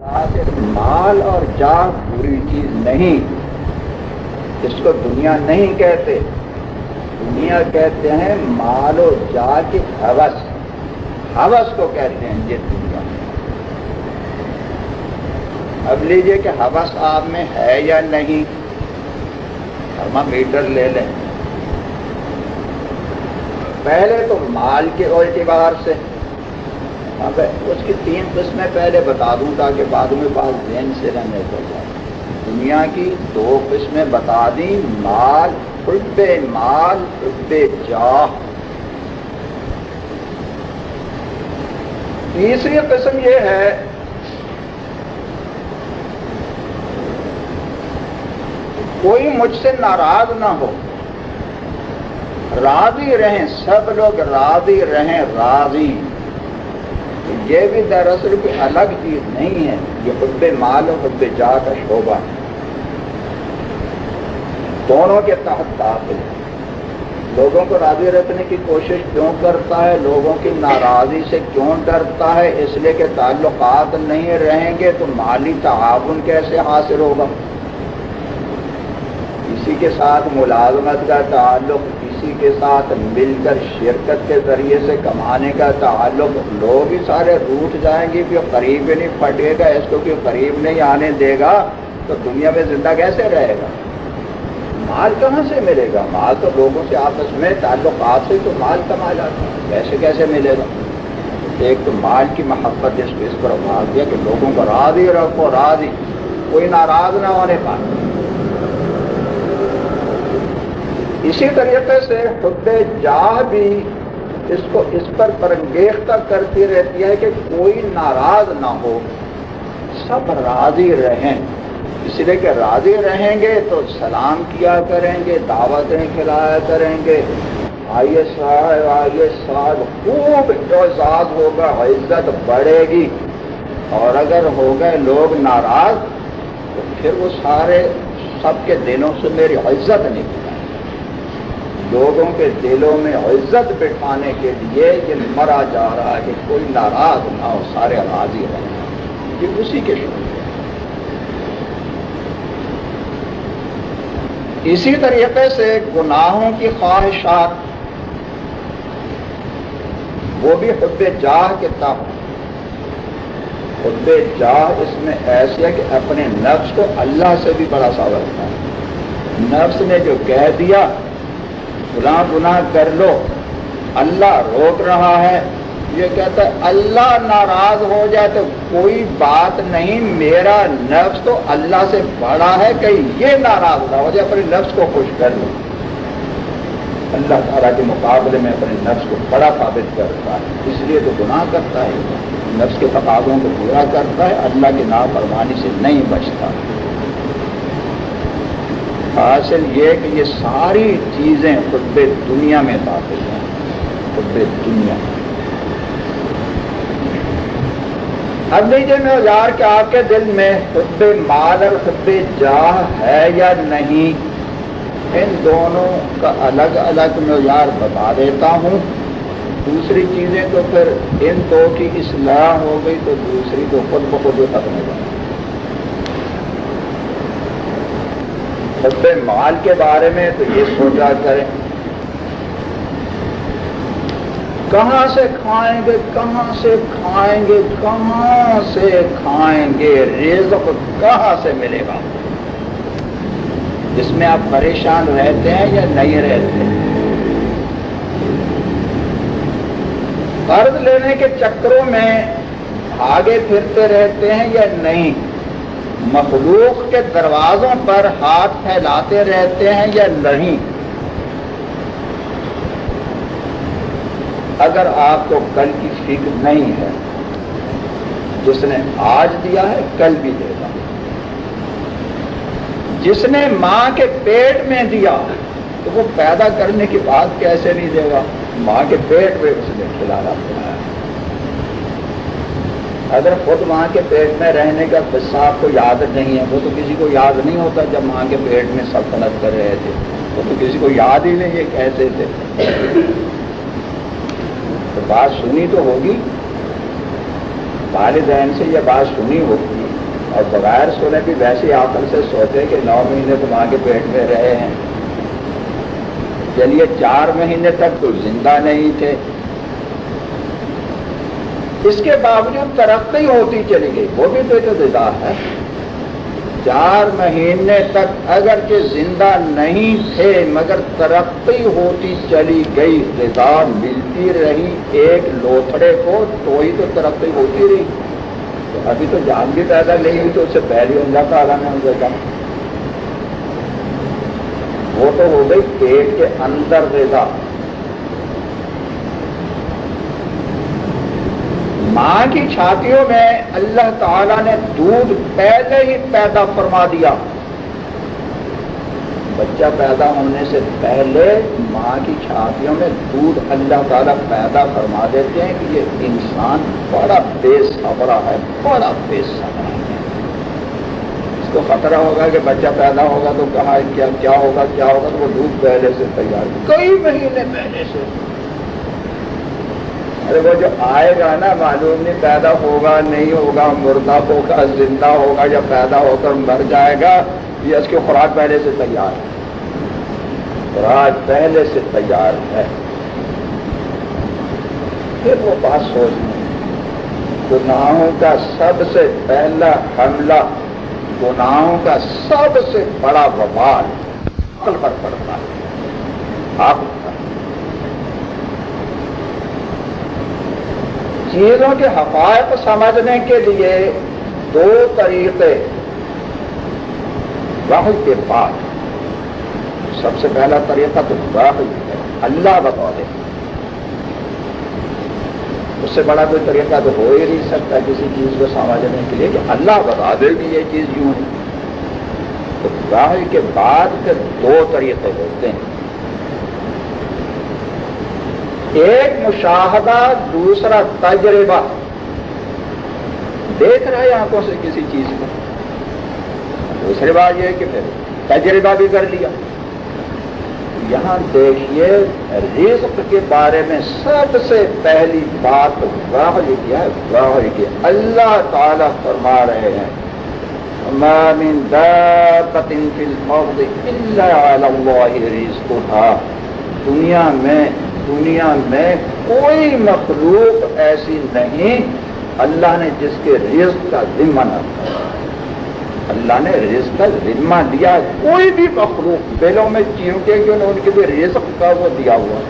مال اور جاہ بری چیز نہیں اس کو دنیا نہیں کہتے۔ دنیا کہتے ہیں مال و جا کے حوث۔ حوث کو کہتے ہیں یہ دنیا۔ اب لیجیے کہ حوث آپ میں ہے یا نہیں۔ تھرما میٹر لے لیں۔ پہلے تو مال کے اعتبار سے۔ اب اس کی تین قسمیں پہلے بتا دوں تاکہ بعد میں بات ذہن سے رہنے کو جائے۔ دنیا کی دو قسمیں بتا دیں، مال، حب مال، حب جاہ تیسری قسم یہ ہے، کوئی مجھ سے ناراض نہ ہو۔ راضی رہیں، سب لوگ راضی رہیں، راضی۔ یہ بھی دراصل کوئی الگ چیز نہیں ہے، یہ حب مال اور حب جا کا شعبہ۔ ہے دونوں کے تحت داخل۔ ہے لوگوں کو راضی رکھنے کی کوشش کیوں کرتا ہے؟ لوگوں کی ناراضی سے کیوں ڈرتا ہے؟ اس لیے کہ تعلقات نہیں رہیں گے تو مالی تعاون کیسے حاصل ہوگا؟ کسی کے ساتھ ملازمت کا تعلق کسی کے ساتھ مل کر شرکت کے ذریعے سے کمانے کا تعلق، لوگ ہی سارے روٹ جائیں گے کہ قریب ہی نہیں پھٹے گا، اس کو کہ قریب نہیں آنے دے گا، تو دنیا میں زندہ کیسے رہے گا؟ مال کہاں سے ملے گا؟ مال تو لوگوں سے آپس میں تعلقات سے تو مال کما جاتا ہے کیسے کیسے ملے گا؟ ایک تو مال کی محبت اس کو اس پر بھاگ دیا کہ لوگوں کو راضی رکھو، راضی، کوئی ناراض نہ ہونے پائے اسی طریقے سے خود جاہ بھی اس کو اس پر پرنگیختہ کرتی رہتی ہے کہ کوئی ناراض نہ ہو۔ سب راضی رہیں۔ اس لیے کہ راضی رہیں گے تو سلام کیا کریں گے، دعوتیں کھلایا کریں گے۔ آئیے صاحب آئیے صاحب خوب اعزاز ہوگا، عزت بڑھے گی۔ اور اگر ہو گئے لوگ ناراض، تو پھر وہ سارے سب کے دلوں سے میری عزت نہیں لوگوں کے دلوں میں عزت بٹھانے کے لیے یہ مرا جا رہا ہے کہ کوئی ناراض نہ ہو، سارے راضی رہیں یہ اسی کے شکر اسی طریقے سے گناہوں کی خواہشات، وہ بھی حب جاہ کے تحت۔ حب جاہ اس میں ایسی ہے کہ اپنے نفس کو اللہ سے بھی بڑا ساورتا ہے۔ نفس نے جو کہہ دیا گناہ گناہ کر لو۔ اللہ روک رہا ہے۔ یہ کہتا ہے، اللہ ناراض ہو جائے تو کوئی بات نہیں، میرا نفس تو اللہ سے بڑا ہے کہ یہ ناراض نہ ہو جائے، اپنے نفس کو خوش کر لو۔ اللہ تعالیٰ کے مقابلے میں اپنے نفس کو بڑا ثابت کرتا ہے۔ اس لیے تو گناہ کرتا ہے۔ نفس کے تقاضوں کو پورا کرتا ہے، اللہ کے نافرمانی سے نہیں بچتا۔ حاصل یہ کہ یہ ساری چیزیں خطب دنیا میں داخل ہیں۔ خطب دنیا۔ اب لیجیے میں اوزار کہ آپ کے دل میں خطب مال اور خطب جاہ ہے یا نہیں؟ ان دونوں کا الگ الگ معیار بتا دیتا ہوں۔ دوسری چیزیں تو پھر ان دو کی اصلاح ہو گئی تو دوسری تو خود بخود ختم ہو جائے حب مال کے بارے میں تو یہ سوچا کریں۔ کہاں سے کھائیں گے؟ کہاں سے کھائیں گے؟ کہاں سے کھائیں گے؟ رزق کہاں سے ملے گا؟ اس میں آپ پریشان رہتے ہیں یا نہیں رہتے قرض لینے کے چکروں میں آگے پھرتے رہتے ہیں یا نہیں؟ مخلوق کے دروازوں پر ہاتھ پھیلاتے رہتے ہیں یا نہیں؟ اگر آپ کو کل کی فکر نہیں ہے، جس نے آج دیا ہے، کل بھی دے گا۔ جس نے ماں کے پیٹ میں دیا، تو وہ پیدا کرنے کی بات کیسے نہیں دے گا؟ ماں کے پیٹ میں اس نے کھلانا پڑا اگر خود ماں کے پیٹ میں رہنے کا قصہ آپ کو یاد نہیں ہے، وہ تو کسی کو یاد نہیں ہوتا جب ماں کے پیٹ میں سلطنت کر رہے تھے۔ وہ تو کسی کو یاد ہی نہیں، یہ کہتے تھے۔ تو بات سنی تو ہوگی۔ والدین سے یہ بات سنی ہوگی۔ اور بغیر سونے بھی ویسی آکل سے سوچے کہ نو مہینے تو ماں کے پیٹ میں رہے ہیں۔ چلیے، چار مہینے تک تو زندہ نہیں تھے۔ اس کے باوجود ترقی ہوتی چلی گئی۔ وہ بھی تو ددا ہے۔ چار مہینے تک اگر کہ زندہ نہیں تھے، مگر ترقی ہوتی چلی گئی۔ غذا ملتی رہی۔ ایک لوتھڑے کو تو ہی تو ترقی ہوتی رہی۔ تو ابھی تو جان بھی پیدا نہیں ہوئی تو اس سے پہلے اللہ تعالیٰ نے ان کا وہ تو ہو گئی پیٹ کے اندر غذا ماں کی چھاتیوں میں اللہ تعالیٰ نے دودھ پہلے ہی پیدا فرما دیا۔ بچہ پیدا ہونے سے پہلے ماں کی چھاتیوں میں دودھ اللہ تعالیٰ پیدا فرما دیتے ہیں۔ کہ یہ انسان بڑا بے صبرا ہے، بڑا بے صبرا ہے۔ اس کو خطرہ ہوگا کہ بچہ پیدا ہوگا تو کہاں، کیا کیا ہوگا کیا ہوگا؟ تو وہ دودھ پہلے سے تیار۔ کئی مہینے پہلے سے۔ ارے وہ جو آئے گا نا معلوم نہیں، پیدا ہوگا نہیں ہوگا، مردہ ہوگا، زندہ ہوگا یا پیدا ہو کر مر جائے گا، یہ اس کی خوراک پہلے سے تیار ہے۔ خوراک پہلے سے تیار ہے۔ پھر وہ بات سوچ گناہوں کا سب سے پہلا حملہ گناہوں کا سب سے بڑا وبال پر پڑتا ہے۔ آپ چیزوں کے حقائق سمجھنے کے لیے دو طریقے واحد کے بعد۔ سب سے پہلا طریقہ تو واحد ہے، اللہ بتا دے۔ اس سے بڑا کوئی طریقہ تو ہو ہی نہیں سکتا کسی چیز کو سمجھنے کے لیے کہ اللہ بتا دے کہ یہ چیز یوں ہے۔ تو واحد کے بعد پھر دو طریقے ہوتے ہیں۔ ایک مشاہدہ، دوسرا تجربہ۔ دیکھ رہا ہے آنکھوں سے کسی چیز کو۔ دوسری بات یہ کہ پھر تجربہ بھی کر لیا۔ یہاں دیکھیے، رزق کے بارے میں سب سے پہلی بات واہ کیا ہے واہ کیا اللہ تعالیٰ فرما رہے ہیں۔ دنیا میں دنیا میں کوئی مخلوق ایسی نہیں۔ اللہ نے جس کے رزق کا ذمہ نہ اللہ نے رزق کا ذمہ دیا کوئی بھی مخلوق بیلوں میں چیونٹے کیوں ان کے لیے رزق کا وہ دیا ہوا۔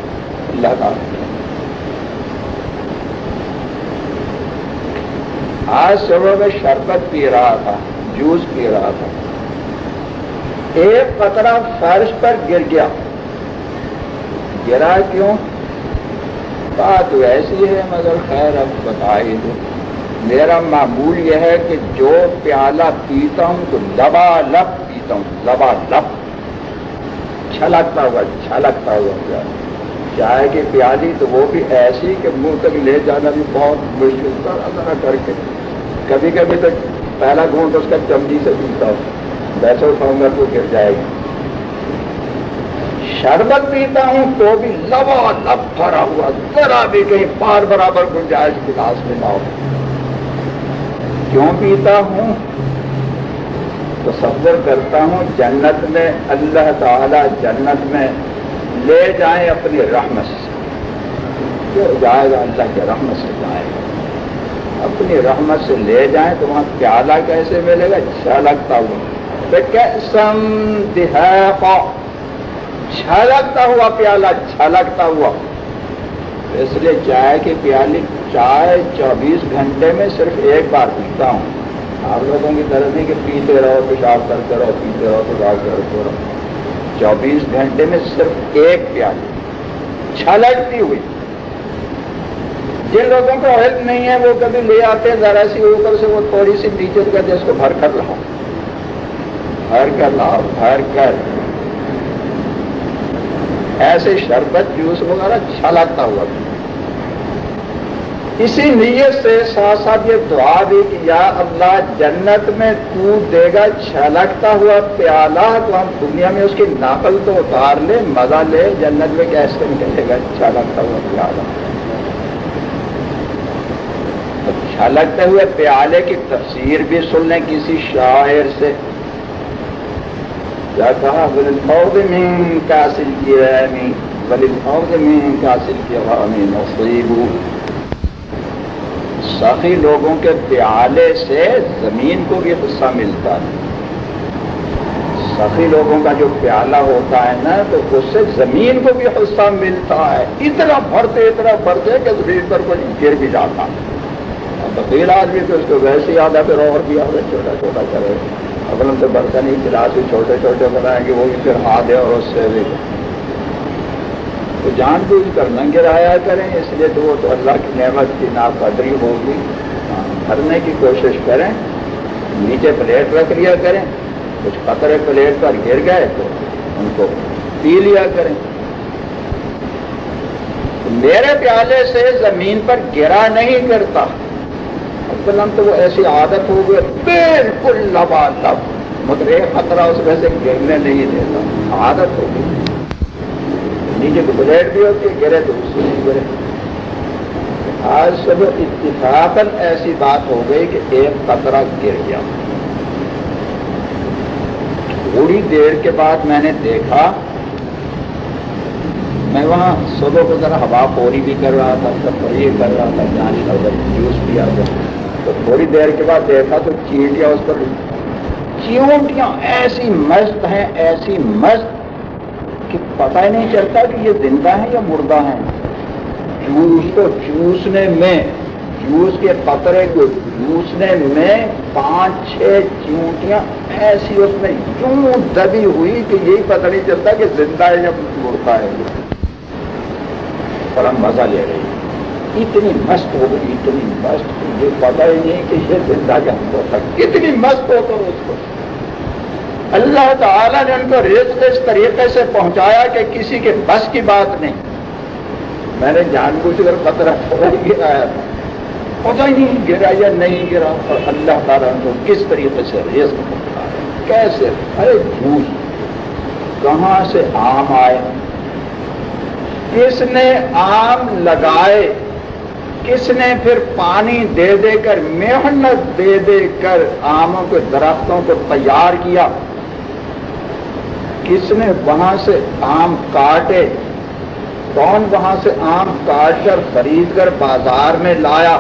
اللہ کا۔ آج صبح میں شربت پی رہا تھا، جوس پی رہا تھا۔ ایک قطرہ فرش پر گر گیا۔ گرا کیوں؟ بات ایسی ہے، مگر خیر اب بتائی دو۔ میرا معمول یہ ہے کہ جو پیالہ پیتا ہوں تو لبا لب پیتا ہوں، لبا لب۔ چھلکتا ہوا چھلکتا ہوا چائے کی پیالی تو وہ بھی ایسی کہ منہ تک لے جانا بھی بہت مشکل طرح طرح کر کے۔ کبھی کبھی تو پہلا گھونٹ اس کا چمڑی سے پیتا ہوں۔ ویسے اٹھاؤں گا تو گر جائے گا شربت پیتا ہوں تو بھی لبا لب بھرا ہوا، ذرا بھی کہیں پار برابر گنجائش گلاس میں نہ ہو۔ کیوں پیتا ہوں؟ تصور کرتا ہوں جنت میں، اللہ تعالی جنت میں لے جائیں اپنی رحمت سے۔ جائے گا اللہ کے رحمت سے جائے۔ گا اپنی رحمت سے لے جائیں تو وہاں پیالہ کیسے ملے گا؟ اچھا لگتا ہوا۔ کیسم چھلکتا ہوا پیالہ، چھلکتا ہوا۔ اس لیے چائے کی پیالی چائے چوبیس گھنٹے میں صرف ایک بار پیتا ہوں۔ آپ لوگوں کی طرح نہیں کہ پیتے رہو، پیشاب کرتے رہو، پیتے رہو، پیشاب کرتے رہو۔ چوبیس گھنٹے میں صرف ایک پیالی چھلکتی ہوئی۔ جن لوگوں کو ہیلپ نہیں ہے، وہ کبھی لے آتے ہیں، ذرا سی اوپر سے وہ تھوڑی سی نیچے کہتے اس کو بھر کر لاؤ۔ بھر کر لاؤ، بھر کر۔ ایسے شربت جوس وغیرہ چھلکتا ہوا اسی نیت سے ساتھ ساتھ یہ دعا بھی کہ یا اللہ جنت میں تو دے گا، چھلکتا ہوا پیالہ تو ہم دنیا میں اس کی نقل تو اتار لے، مزہ لے، جنت میں کیسے نکلے گا؟ چھلکتا ہوا پیالہ۔ چھلکتے ہوئے پیالے کی تفسیر بھی سن لیں کسی شاعر سے۔ کیا کہا من کاسل کی رحمی من کاسل کی رحمی نصیب سخی لوگوں کے پیالے سے زمین کو بھی حصہ ملتا ہے۔ سخی لوگوں کا جو پیالہ ہوتا ہے نا، تو اس سے زمین کو بھی حصہ ملتا ہے۔ اتنا بھرتے اتنا بھرتے کہ زمین پر کوئی گر بھی جاتا۔ ہے بکیل آدمی تو اس کو ویسے ہی آدھا پھر اور بھی آدھا چھوٹا چھوٹا کرے۔ اگر ہم برتن ہی گلاس بھی چھوٹے چھوٹے بنائیں گے، وہ بھی پھر ہاتھ ہے اور اس سے بھی۔ تو جان بوجھ کر نہ گرایا کریں، اس لیے تو وہ تو اللہ کی نعمت کی ناقدری ہوگی۔ بھرنے کی کوشش کریں، نیچے پلیٹ رکھ لیا کریں۔ کچھ قطرے پلیٹ پر گر گئے تو ان کو پی لیا کریں۔ میرے پیالے سے زمین پر گرا نہیں کرتا۔ فلم تو وہ ایسی عادت ہو گئی، بالکل لبا لب مگر ایک خطرہ اس میں سے گرنے نہیں دیتا۔ عادت ہو گئی۔ نیچے کو بھی ہوتی ہے، گرے تو اس سے گرے۔ آج سب اتفاقاً ایسی بات ہو گئی کہ ایک قطرہ گر گیا۔ تھوڑی دیر کے بعد میں نے دیکھا، میں وہاں صبح کو ذرا ہوا پوری بھی کر رہا تھا، سب یہ کر رہا تھا جانی کا جوس پیا۔ تھا تو تھوڑی دیر کے بعد دیکھا تو چیٹیاں اس پر چیونٹیاں ایسی مست ہیں، ایسی مست کہ پتہ ہی نہیں چلتا کہ یہ زندہ ہیں یا مردہ ہیں۔ جوس کو چوسنے میں، جوس کے قطرے کو جوسنے میں پانچ چھ چونٹیاں ایسی اس میں یوں دبی ہوئی کہ یہی پتہ نہیں چلتا کہ زندہ ہے یا مڑتا ہے۔ بڑا مزہ لے رہی۔ اتنی مست ہو گئی، اتنی مست یہ پتہ ہی نہیں کہ یہ زندہ کیا ہوتا کتنی مست ہو تو اس کو۔ اللہ تعالیٰ نے ان کو رزق اس طریقے سے پہنچایا کہ کسی کے بس کی بات نہیں۔ میں نے جان بوجھ کر خطرہ تھوڑا ہی گرایا تھا۔ پتہ ہی نہیں گرا یا نہیں گرا، اور اللہ تعالیٰ ان کو کس طریقے سے ریز کیسے؟ ارے جھوٹ۔ کہاں سے آم آئے کس نے آم لگائے؟ کس نے پھر پانی دے دے کر، محنت دے دے کر آموں کے درختوں کو تیار کیا؟ کس نے وہاں سے آم کاٹے؟ کون وہاں سے آم کاٹ کر خرید کر بازار میں لایا؟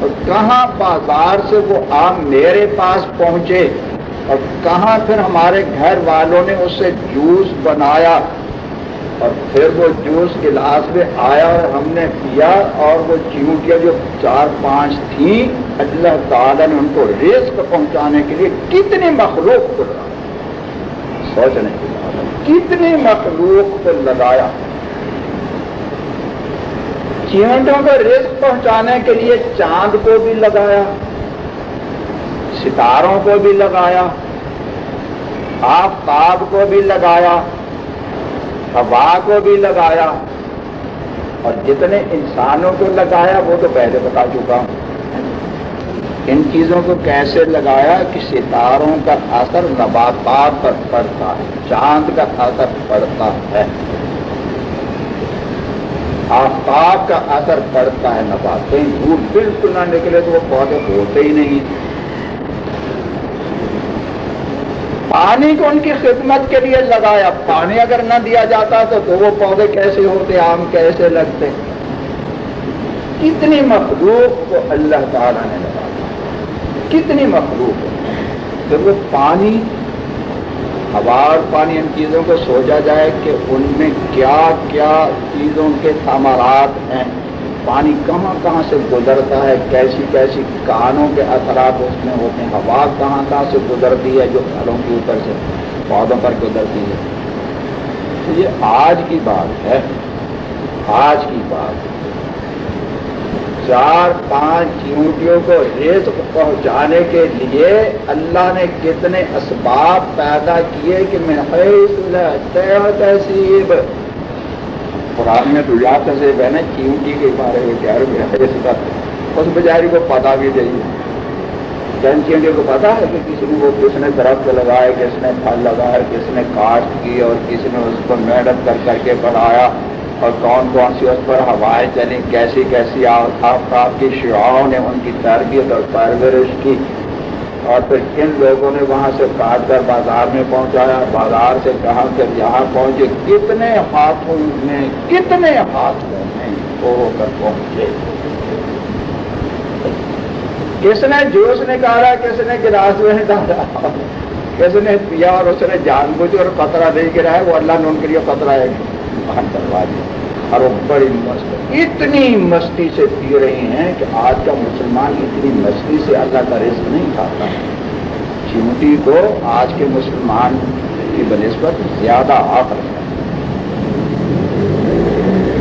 اور کہاں بازار سے وہ آم میرے پاس پہنچے؟ اور کہاں پھر ہمارے گھر والوں نے اس سے جوس بنایا؟ اور پھر وہ جوس گلاس میں آیا اور ہم نے پیا اور وہ چیونٹیاں جو چار پانچ تھیں، اللہ تعالیٰ نے ان کو رزق پہنچانے کے لیے کتنے مخلوق کو سوچنے کی بات کتنے مخلوق کو لگایا۔ چیونٹوں کو رزق پہنچانے کے لیے چاند کو بھی لگایا، ستاروں کو بھی لگایا، آفتاب کو بھی لگایا۔ ہوا کو بھی لگایا اور جتنے انسانوں کو لگایا وہ تو پہلے بتا چکا ہوں۔ ان چیزوں کو کیسے لگایا کہ ستاروں کا اثر نباتات پر پڑتا ہے، چاند کا اثر پڑتا ہے۔ آفتاب کا اثر پڑتا ہے نبات کہیں دھوپ بالکل نہ نکلے تو وہ پودے ہوتے ہی نہیں۔ پانی کو ان کی خدمت کے لیے لگایا۔ پانی اگر نہ دیا جاتا تو تو وہ پودے کیسے ہوتے، آم کیسے لگتے؟ کتنی مخلوق کو اللہ تعالیٰ نے لگایا کتنی مخلوق جب وہ پانی ہوا اور پانی ان چیزوں کو سوچا جائے کہ ان میں کیا کیا چیزوں کے ثمرات ہیں۔ پانی کہاں کہاں سے گزرتا ہے، کیسی کیسی کانوں کے اثرات اس میں ہوتے ہیں ہوا کہاں کہاں سے گزرتی ہے جو پھلوں کے اوپر سے پودوں پر گزرتی ہے۔ یہ آج کی بات ہے، آج کی بات چار پانچ چیونٹیوں کو رزق پہنچانے کے لیے اللہ نے کتنے اسباب پیدا کیے کہ میں تہذیب قرآن میں تو یا تہذیب ہے نا چیونٹی کے بارے میں کیا اس بیچاری کو پتا بھی چاہیے جن چیونٹیوں کو پتا ہے کہ کسی نے وہ، کس نے درخت لگائے، کس نے پھل لگایا کس نے کاشت کی اور کسی نے اس کو محنت کر کر کے بڑھایا اور کون کون سی اس پر ہوائیں چلیں، کیسی کیسی آفتاب کی شعاؤں نے ان کی تربیت اور پرورش کی۔ اور پھر کن لوگوں نے وہاں سے کاٹ کر بازار میں پہنچایا؟ بازار سے کہاں کر یہاں پہنچے۔ کتنے ہاتھوں میں کتنے ہاتھوں میں ہو کر پہنچے؟ کس نے جوس نکالا، کس نے گلاس میں ڈالا؟ کس نے پیا اور اس نے جان بوجھ اور قطرہ نہیں گرا ہے؟ وہ اللہ نے ان کے لیے قطرہ ہے باہر کروا دیا۔ اور وہ بڑی مست اتنی مستی سے پی رہی ہیں کہ آج کا مسلمان اتنی مستی سے اللہ کا رزق نہیں کھاتا۔ چمٹی کو آج کے مسلمان کی بنسبت زیادہ آفر ہے۔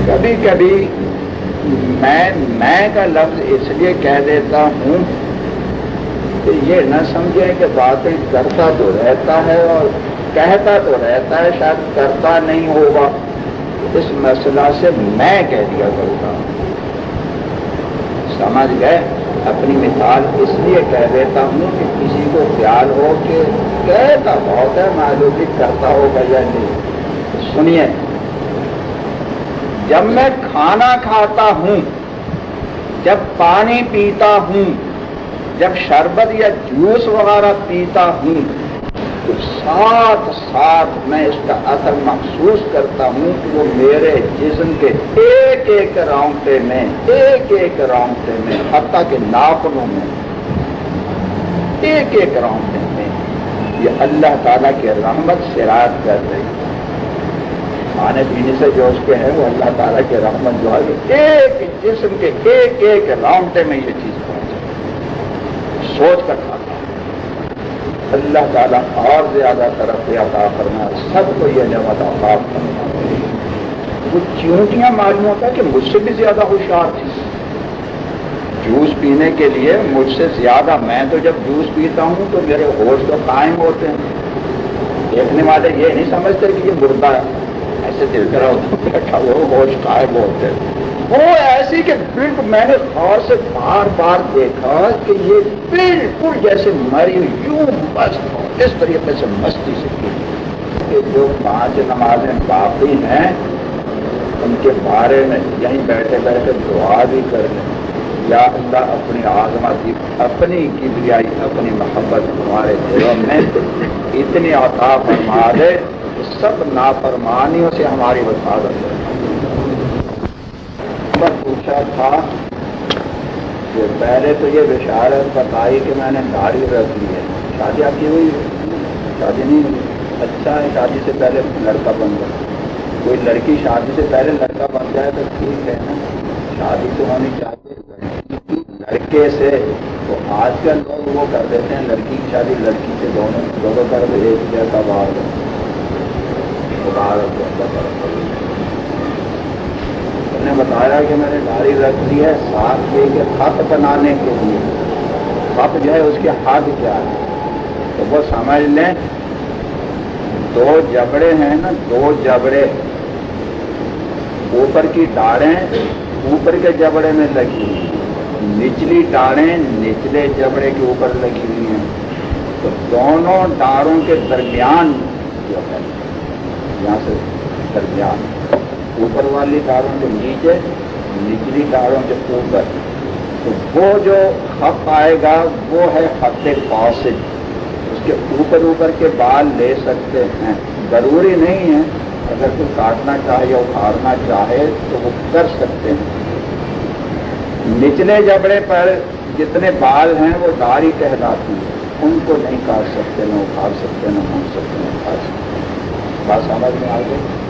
کبھی کبھی میں میں کا لفظ اس لیے کہہ دیتا ہوں کہ یہ نہ سمجھے کہ باتیں کرتا تو رہتا ہے اور کہتا تو رہتا ہے، شاید کرتا نہیں ہوگا۔ اس مسئلہ سے میں کہہ دیا کرتا ہوں۔ سمجھ گئے؟ اپنی مثال اس لیے کہہ دیتا ہوں کہ کسی کو خیال ہو کہ کہتا بہت ہے معلوم کرتا ہوگا یا نہیں۔ سنیے، جب میں کھانا کھاتا ہوں، جب پانی پیتا ہوں، جب شربت یا جوس وغیرہ پیتا ہوں تو ساتھ ساتھ میں اس کا اثر محسوس کرتا ہوں کہ وہ میرے جسم کے ایک ایک راؤنڈے میں، ایک ایک راؤنڈے میں، حتیٰ کے ناخنوں میں، ایک ایک راؤنڈے میں۔ یہ اللہ تعالیٰ کے رحمت سے کر رہی ہے۔ کھانے پینے سے جو اس کے ہیں، وہ اللہ تعالیٰ کے رحمت جو ہے، ایک جسم کے ایک ایک راؤنڈے میں یہ چیز پہنچے سوچ کر اللہ تعالیٰ اور زیادہ ترقی عطا کرنا سب کو یہ نعمت عطا کرنا وہ چونٹیاں معلوم ہوتا کہ مجھ سے بھی زیادہ ہوشیار تھی۔ جوس پینے کے لیے مجھ سے زیادہ، میں تو جب جوس پیتا ہوں تو میرے ہوش تو قائم ہوتے ہیں۔ دیکھنے والے یہ نہیں سمجھتے کہ یہ مردہ ہے۔ ایسے دل کرا ہوتا بیٹھا وہ ہوش قائم ہوتے ہیں۔ وہ ایسی کہ بالکل میں نے غور سے بار بار دیکھا کہ یہ بالکل جیسے مری یوں مست ہو، اس طریقے سے مستی سے کی۔ جو پانچ نمازیں باقی ہیں، ان کے بارے میں یہیں بیٹھے بیٹھے دعا بھی کر لیں۔ یا اللہ اپنی آزماتی اپنی کبریائی، اپنی محبت ہمارے دلوں میں اتنی عطا فرما دے سب نافرمانیوں سے ہماری حفاظت پوچھا تھا کہ پہلے تو یہ بشارت بتائی کہ میں نے گاڑی رکھ لی ہے۔ شادی آپ کی ہوئی شادی نہیں ہوئی۔ اچھا ہے، شادی سے پہلے لڑکا بن جائے۔ کوئی لڑکی شادی سے پہلے لڑکا بن جائے تو ٹھیک ہے نا۔ شادی تو ہونی چاہیے۔ لڑکے سے تو آج کل لوگ وہ کر دیتے ہیں، لڑکی کی شادی لڑکی سے دونوں دونوں طرف ایک جیسا باہر نے بتایا کہ میں نے گاڑی رکھ لی ہے ساتھ لے کے خط بنانے کے لیے۔ خط جو ہے اس کے ہاتھ کیا ہے تو وہ سمجھ لیں، دو جبڑے ہیں نا، دو جبڑے۔ اوپر کی ڈاڑیں اوپر کے جبڑے میں لگی ہوئی نچلی ڈاڑیں نچلے جبڑے کے اوپر لگی ہوئی ہیں۔ تو دونوں ڈاڑوں کے درمیان جو ہے، یہاں سے درمیان۔ اوپر والی تاروں کے نیچے، نچلی تاروں کے اوپر۔ تو وہ جو خط آئے گا، وہ ہے خط فاصل اس کے اوپر اوپر کے بال لے سکتے ہیں۔ ضروری نہیں ہے، اگر کوئی کاٹنا چاہے یا اکھاڑنا چاہے تو وہ کر سکتے ہیں۔ نچلے جبڑے پر جتنے بال ہیں، وہ داری کہلاتی ہیں۔ ان کو نہیں کاٹ سکتے، نہ اکھاڑ سکتے، نہ مون سکتے، نہ کاٹ سکتے۔ بات سمجھ میں آ گئی؟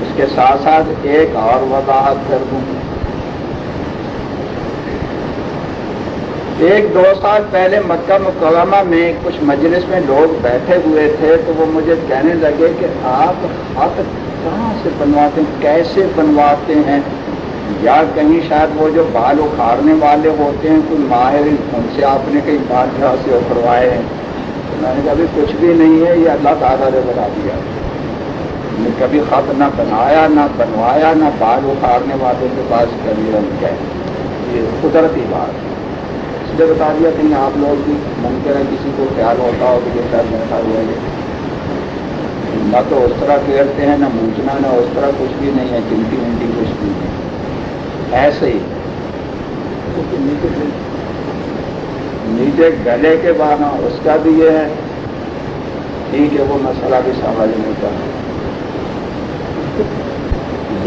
اس کے ساتھ ساتھ ایک اور وضاحت کر دوں۔ ایک دو سال پہلے مکہ مکرمہ میں کچھ مجلس میں لوگ بیٹھے ہوئے تھے تو وہ مجھے کہنے لگے کہ آپ خط کہاں سے بنواتے ہیں؟ کیسے بنواتے ہیں؟ یا کہیں شاید وہ جو بال اکھاڑنے والے ہوتے ہیں، کوئی ماہر ان سے آپ نے کئی بال جہاں سے اکھڑوائے ہیں۔ میں نے کہا کچھ بھی نہیں ہے، یہ اللہ تعالیٰ نے بنا دیا۔ نے کبھی خط نہ بنایا، نہ بنوایا، نہ بال اکھاڑنے والوں کے پاس کبھی رنگ کہ یہ قدرتی بات اس لیے بتا دیا کہیں آپ لوگ بھی ممکن ہے کسی کو خیال ہوتا ہو کہ یہ کر بیٹھا ہوا ہے۔ نہ تو اس طرح پھیرتے ہیں، نہ موچنا نہ اس طرح کچھ بھی نہیں ہے چمٹی ونٹی کچھ بھی نہیں۔ ایسے ہی نیچے گلے کے بانا اس کا بھی یہ ہے ٹھیک ہے وہ مسئلہ بھی سمجھ نہیں کرتا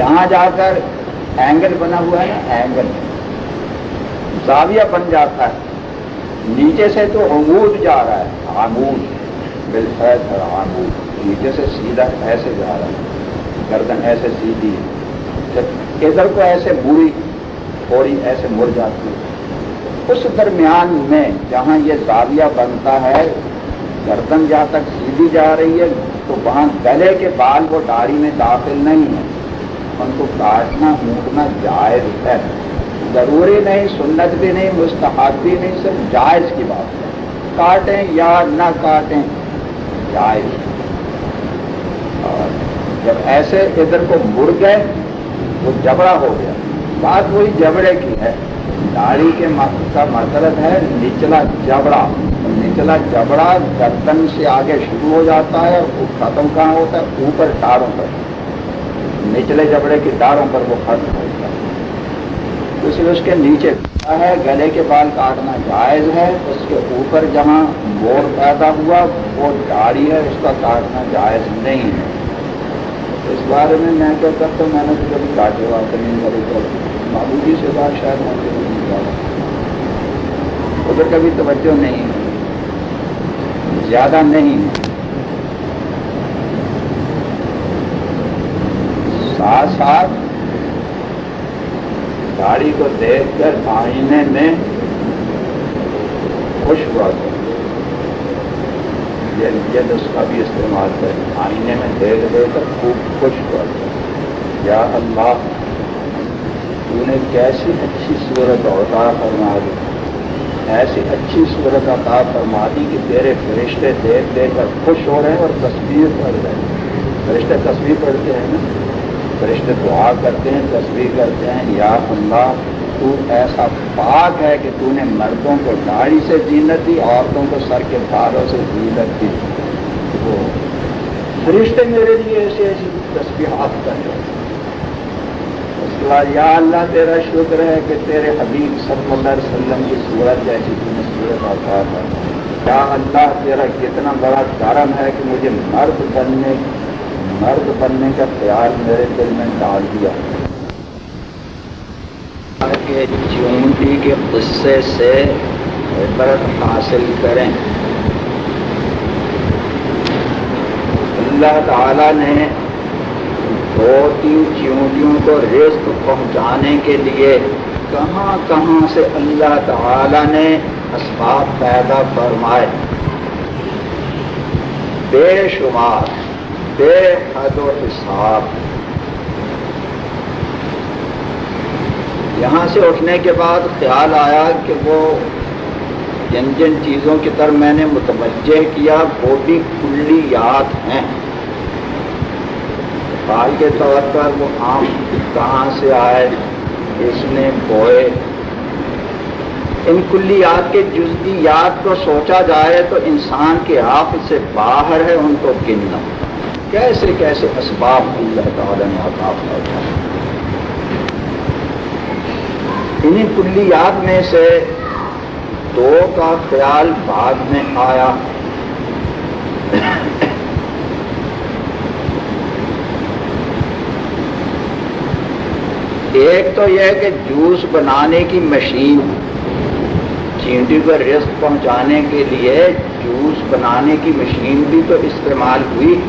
جہاں جا کر اینگل بنا ہوا ہے نا اینگل زاویہ بن جاتا ہے. نیچے سے تو عمود جا رہا ہے. آمود بالفیض ہے آمود نیچے سے سیدھا ایسے جا رہا ہے. گردن ایسے سیدھی جب ادھر کو ایسے بوڑھی تھوڑی ایسے مڑ جاتی ہے. اس درمیان میں جہاں یہ زاویہ بنتا ہے، گردن جہاں تک سیدھی جا رہی ہے، تو وہاں گلے کے بال وہ داڑھی میں داخل نہیں ہے ان کو کاٹنا موٹنا جائز ہے۔ ضروری نہیں، سنت بھی نہیں، مستحب بھی نہیں، صرف جائز کی بات ہے۔ کاٹیں یا نہ کاٹیں، جائز۔ اور جب ایسے ادھر کو مڑ گئے وہ جبڑا ہو گیا۔ بات وہی جبڑے کی ہے۔ داڑھی کے کا مطلب ہے نچلا جبڑا نچلا جبڑا گردن سے آگے شروع ہو جاتا ہے وہ ختم کہاں ہوتا ہے؟ اوپر ڈاروں پر۔ نچلے جبڑے کی ڈاروں پر وہ ختم ہوتا ہے۔ اس لیے اس کے نیچے ہے، گلے کے بال کاٹنا جائز ہے۔ اس کے اوپر جہاں بور پیدا ہوا، وہ داڑھی ہے، اس کا کاٹنا جائز نہیں ہے۔ اس بارے میں میں کیا کرتا ہوں؟ میں نے کبھی کاٹے ہوا نہیں میرے تو بابو جی سے بات شاید نہیں جا ادھر کبھی توجہ نہیں، زیادہ نہیں۔ ساتھ ساتھ گاڑی کو دیکھ کر آئینے میں خوش ہوا۔ یہ اس کا بھی استعمال کریں آئینے میں دیکھ دے کر خوب خوش ہوا۔ یا اللہ، تو نے کیسی اچھی صورت عطا فرما دی۔ ایسی اچھی صورت عطا فرما دی کہ تیرے فرشتے دیکھ دے کر خوش ہو رہے ہیں اور تصویر پڑھ رہے ہیں۔ فرشتے تصویر پڑھتے ہیں نا؟ فرشتے دعا کرتے ہیں تصویر کرتے ہیں، یا اللہ، تو ایسا پاک ہے کہ تو نے مردوں کو داڑھی سے جینت دی، عورتوں کو سر کے بالوں سے جینت دی۔ وہ فرشتے میرے لیے ایسی ایسی تصویرات کر رہے ہیں۔ یا اللہ، تیرا شکر ہے کہ تیرے حبیب صلی اللہ علیہ وسلم کی صورت جیسی تم نے صورت آتا ہے یا اللہ، تیرا کتنا بڑا کرم ہے کہ مجھے مرد بننے مرد بننے کا خیال میرے دل میں ڈال دیا۔ کہ چونٹی کے غصے سے عبرت حاصل کریں۔ اللہ تعالی نے دو تین چونٹیوں کو رزق پہنچانے کے لیے کہاں کہاں سے اللہ تعالی نے اسباب پیدا فرمائے۔ بے شمار۔ بے حد و حساب۔ یہاں سے اٹھنے کے بعد خیال آیا کہ وہ جن جن چیزوں کی طرف میں نے متوجہ کیا، وہ بھی کلیات ہیں۔ مثال کے طور پر وہ آم کہاں سے آئے، اس نے بوئے۔ ان کلیات کے جزدیات کو سوچا جائے تو انسان کے آپ سے باہر ہے، ان کو گننا۔ کیسے کیسے اسباب اللہ تعالیٰ نے عطا فرمایا انہیں کلیات میں سے دو کا خیال بعد میں آیا۔ ایک تو یہ کہ جوس بنانے کی مشین چینٹی کو رزق پہنچانے کے لیے جوس بنانے کی مشین بھی تو استعمال ہوئی۔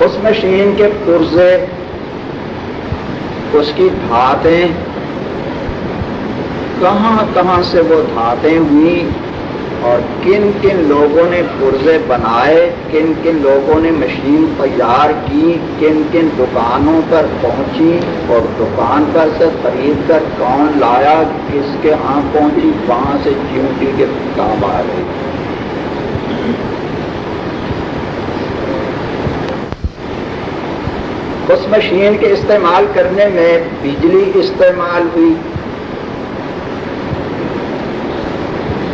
اس مشین کے پرزے اس کی دھاتیں، کہاں کہاں سے وہ دھاتیں ہوئی اور کن کن لوگوں نے پرزے بنائے، کن کن لوگوں نے مشین تیار کی، کن کن دکانوں پر پہنچی اور دکان پر سے خرید کر کون لایا، کس کے ہاں پہنچی، وہاں سے چیونٹی کے کام آ گئی اس مشین کے استعمال کرنے میں بجلی استعمال ہوئی۔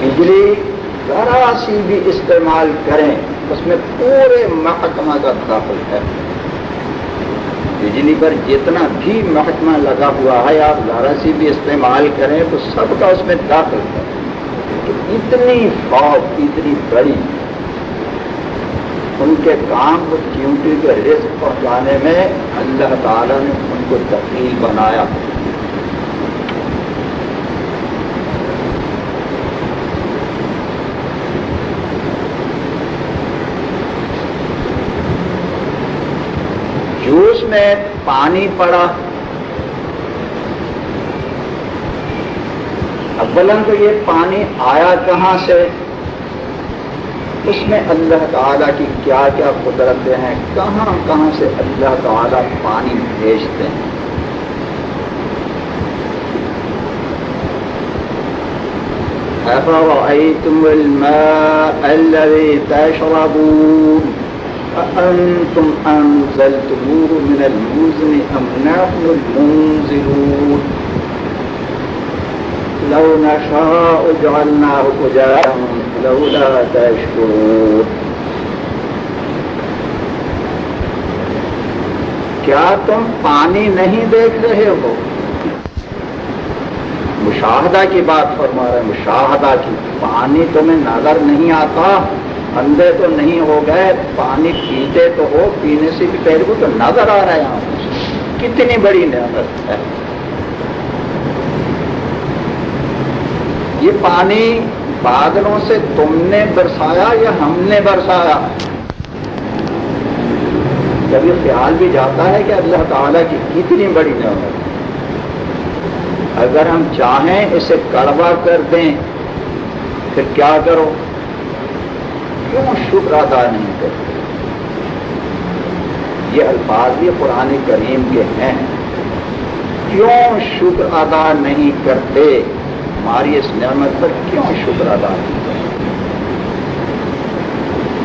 بجلی ذرا سی بھی استعمال کریں، اس میں پورے محکمہ کا داخل ہے۔ بجلی پر جتنا بھی محکمہ لگا ہوا ہے، آپ ذرا سی بھی استعمال کریں تو سب کا اس میں داخل ہے۔ اتنی فوج اتنی بڑی ان کے کام کو چیونٹی کے رزق پہنچانے میں اللہ تعالیٰ نے ان کو تفصیل بنایا۔ جوس میں پانی پڑا۔ اولن تو یہ پانی آیا کہاں سے؟ اس میں اللہ تعالیٰ کی کیا کیا قدرتیں ہیں؟ کہاں کہاں سے اللہ تعالیٰ پانی بھیجتے ہیں؟ أفرأيتم الماء الذي تشربون؟ أأنتم أنزلتموه من المزن أم نحن المنزلون؟ لو نشاء جعلناه فجاء لولا تشكرون. کیا تم پانی نہیں دیکھ رہے ہو؟ مشاہدہ کی بات فرما رہے مشاہدہ کی پانی تمہیں نظر نہیں آتا؟ اندھے تو نہیں ہو گئے، پانی پیتے تو ہو، پینے سے بھی پہلے کو تو نظر آ رہا ہے کتنی بڑی نعمت ہے۔ یہ پانی بادلوں سے تم نے برسایا یا ہم نے برسایا؟ جب یہ خیال بھی جاتا ہے کہ اللہ تعالیٰ کی کتنی بڑی نعمت اگر ہم چاہیں اسے کڑوا کر دیں، پھر کیا کرو؟ کیوں شکر ادا نہیں کرتے؟ یہ الفاظ یہ قرآن کریم کے ہیں۔ کیوں شکر ادا نہیں کرتے؟ ہماری اس نعمت پر کیوں شکر ادا نہیں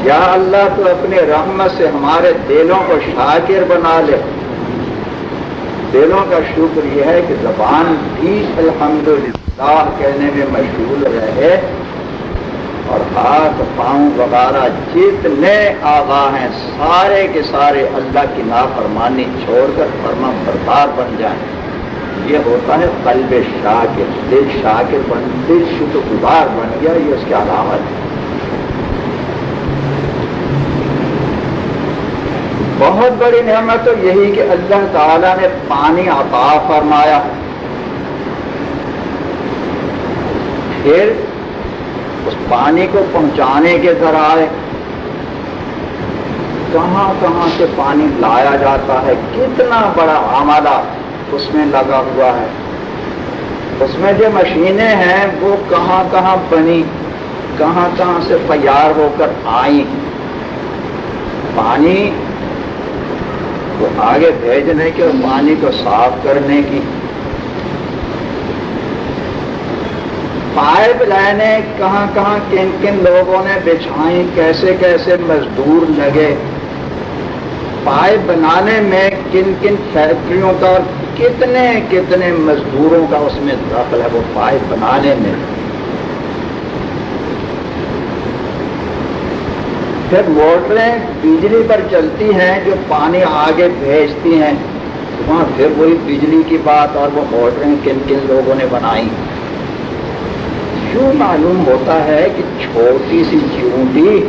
یا اللہ تو اپنے رحمت سے ہمارے دلوں کو شاکر بنا لے۔ دلوں کا شکر یہ ہے کہ زبان بھی الحمدللہ کہنے میں مشغول رہے اور ہاتھ پاؤں وغیرہ جتنے آغا ہیں، سارے کے سارے اللہ کی نافرمانی چھوڑ کر فرما بردار بن جائیں۔ یہ ہوتا ہے قلب شاکر، دل شاکر بن، دل شکر گزار بن گیا، یہ اس کی علامت ہے۔ بہت بڑی نعمت تو یہی کہ اللہ تعالیٰ نے پانی عطا فرمایا۔ پھر اس پانی کو پہنچانے کے ذرائع، کہاں کہاں سے پانی لایا جاتا ہے؟ کتنا بڑا عملہ۔ اس میں لگا ہوا ہے۔ اس میں جو مشینیں ہیں، وہ کہاں کہاں بنی، کہاں کہاں سے تیار ہو کر آئی پانی کو آگے بھیجنے کے اور پانی کو صاف کرنے کی۔ پائپ لائنیں کہاں کہاں کن کن لوگوں نے بچھائیں، کیسے کیسے مزدور لگے۔ پائپ بنانے میں کن کن فیکٹریوں کا کتنے کتنے مزدوروں کا اس میں دخل ہے وہ پائپ بنانے میں؟ پھر موٹریں بجلی پر چلتی ہیں جو پانی آگے بھیجتی ہیں۔ وہاں پھر وہی بجلی کی بات اور وہ موٹریں کن کن لوگوں نے بنائی۔ یوں معلوم ہوتا ہے کہ چھوٹی سی چونٹی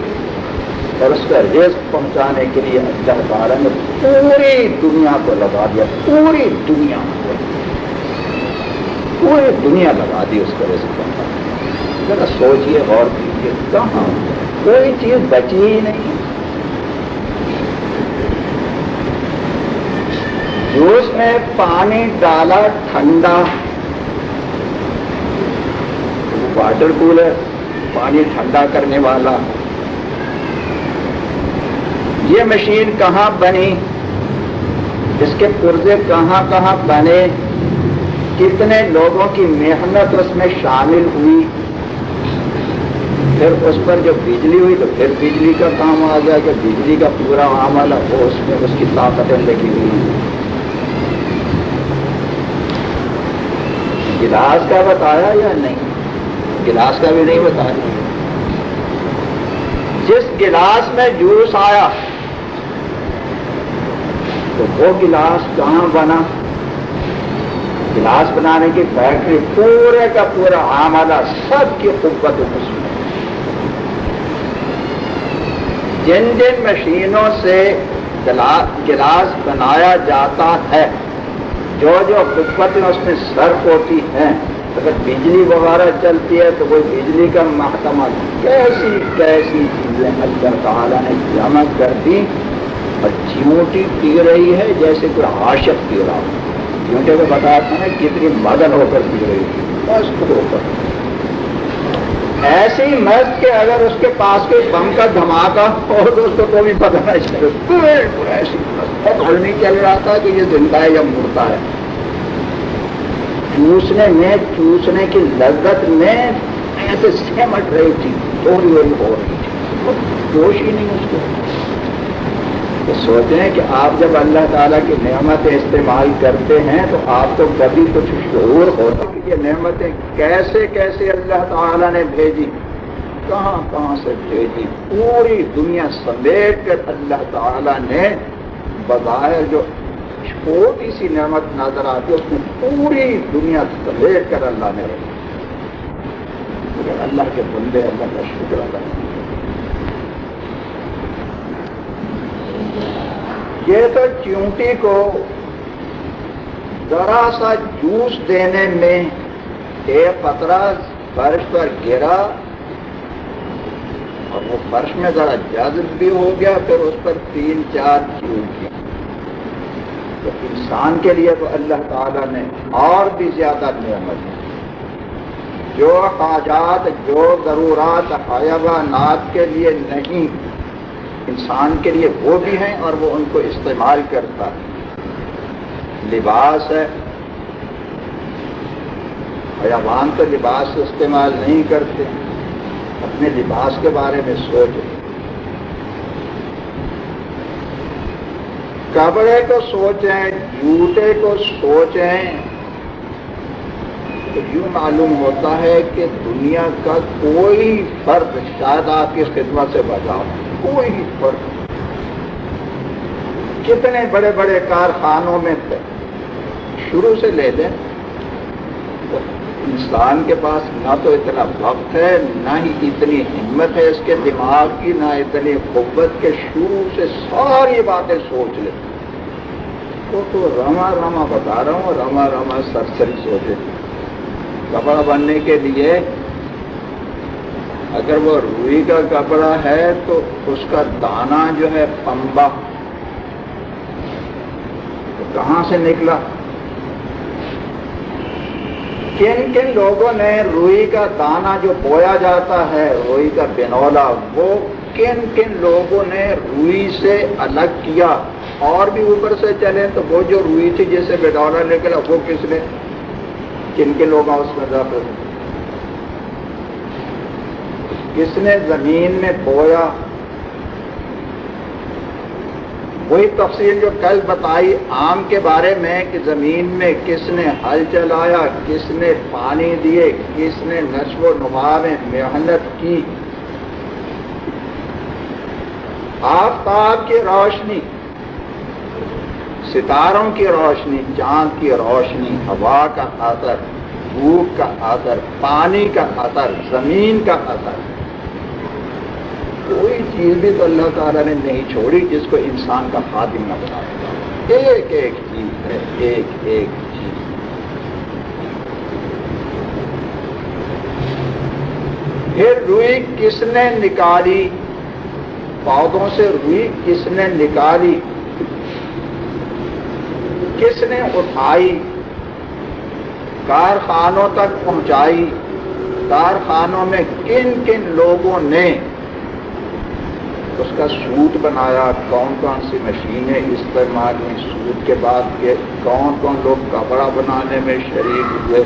اور اس کا رزق پہنچانے کے لیے اللہ تعالیٰ نے پوری دنیا کو لگا دیا، پوری دنیا کو۔ پوری دنیا لگا دی اس کا رزق پہنچانے۔ ذرا سوچیے غور کیجیے کہاں کوئی چیز بچی ہی نہیں۔ جوس میں پانی ڈالا، ٹھنڈا۔ واٹر کولر، پانی ٹھنڈا کرنے والا۔ یہ مشین کہاں بنی؟ اس کے پرزے کہاں کہاں بنے؟ کتنے لوگوں کی محنت اس میں شامل ہوئی؟ پھر اس پر جب بجلی ہوئی تو پھر بجلی کا کام آ گیا کہ بجلی کا پورا معاملہ ہو اس میں اس کی طاقتیں لگی ہوئی گلاس کا بتایا یا نہیں؟ گلاس کا بھی نہیں بتایا۔ جس گلاس میں جوس آیا تو وہ گلاس کہاں بنا۔ گلاس بنانے کی فیکٹری پورے کا پورا آمادہ سب کی قوت اس میں جن جن مشینوں سے گلاس بنایا جاتا ہے، جو جو قوت اس میں سرف ہوتی ہیں، اگر بجلی وغیرہ چلتی ہے تو کوئی بجلی کا محکمہ کیسی کیسی چیزیں اللہ تعالیٰ نے جمع کر دی اور چیونٹی پی رہی ہے جیسے کوئی عاشق پی رہا ہو۔ چیونٹے کو بتاتا ہے کتنی مدن ہو کر پی رہی تھی۔ مست ہو کر ایسی مست کہ اگر اس کے پاس کوئی بم کا دھماکہ ہو تو اس کو تو بھی پتہ نہیں چلے۔ ایسی مست۔ نہیں چل رہا تھا کہ یہ زندہ ہے یا مڑتا ہے۔ چوسنے میں چوسنے کی لذت میں ایسے سہمٹ رہی تھی۔ تھوڑی وہی ہو رہی تھی۔ جوش ہی نہیں اس کو۔ تو سوچیں کہ آپ جب اللہ تعالیٰ کی نعمتیں استعمال کرتے ہیں تو آپ کو کبھی کچھ شعور ہوتا کہ یہ نعمتیں کیسے کیسے اللہ تعالیٰ نے بھیجی کہاں کہاں سے بھیجی پوری دنیا سمیٹ کر اللہ تعالیٰ نے بظاہر جو چھوٹی سی نعمت نظر آتی اس میں پوری دنیا سمیٹ کر اللہ نے اللہ کے بندے اللہ کا شکر ادا یہ تو چونٹی کو ذرا سا جوس دینے میں ایک قطرہ فرش پر گرا اور وہ فرش میں ذرا جذب بھی ہو گیا، پھر اس پر تین چار چونٹیاں تو انسان کے لیے تو اللہ تعالیٰ نے اور بھی زیادہ نعمت ہے جو حاجات، جو ضرورات حیوانات کے لیے نہیں انسان کے لیے وہ بھی ہیں اور وہ ان کو استعمال کرتا ہے۔ لباس ہے۔ حیوان تو لباس استعمال نہیں کرتے۔ اپنے لباس کے بارے میں سوچ۔ کپڑے کو سوچیں، جوتے کو سوچیں۔ تو یوں معلوم ہوتا ہے کہ دنیا کا کوئی فرد شاید آپ کی خدمت سے بچا کوئی فرق کتنے بڑے بڑے کارخانوں میں شروع سے لے دیں انسان کے پاس نہ تو اتنا وقت ہے، نہ ہی اتنی ہمت ہے، اس کے دماغ کی نہ اتنی قوت کے شروع سے ساری باتیں سوچ لے تو تو رما رما بتا رہا ہوں رما رما سرسری سوچے کپڑا بننے کے لیے اگر وہ روئی کا کپڑا ہے تو اس کا دانا جو ہے پمبا تو کہاں سے نکلا؟ کن کن لوگوں نے روئی کا دانا جو بویا جاتا ہے، روئی کا بنولا، وہ کن کن لوگوں نے روئی سے الگ کیا؟ اور بھی اوپر سے چلے تو وہ جو روئی تھی جیسے بنولا نکلا، وہ کس نے؟ کن کے لوگ اس میں داخل کس نے زمین میں بویا، وہی تفصیل جو کل بتائی آم کے بارے میں کہ زمین میں کس نے ہل چلایا کس نے پانی دیے، کس نے نشو و نما میں محنت کی۔ آفتاب کی روشنی، ستاروں کی روشنی، چاند کی روشنی، ہوا کا اثر، دھوپ کا اثر، پانی کا اثر، زمین کا اثر۔ چیز بھی تو اللہ تعالیٰ نے نہیں چھوڑی جس کو انسان کا خادم نہ بنا ایک ایک چیز ہے، ایک ایک چیز۔ پھر روئی کس نے نکالی؟ پودوں سے روئی کس نے نکالی؟ کس نے اٹھائی؟ کارخانوں تک پہنچائی۔ کارخانوں میں کن کن لوگوں نے اس کا سوٹ بنایا، کون کون سی مشینیں استعمال ہوئی سوٹ کے بعد کے کون کون لوگ کپڑا بنانے میں شریک ہوئے،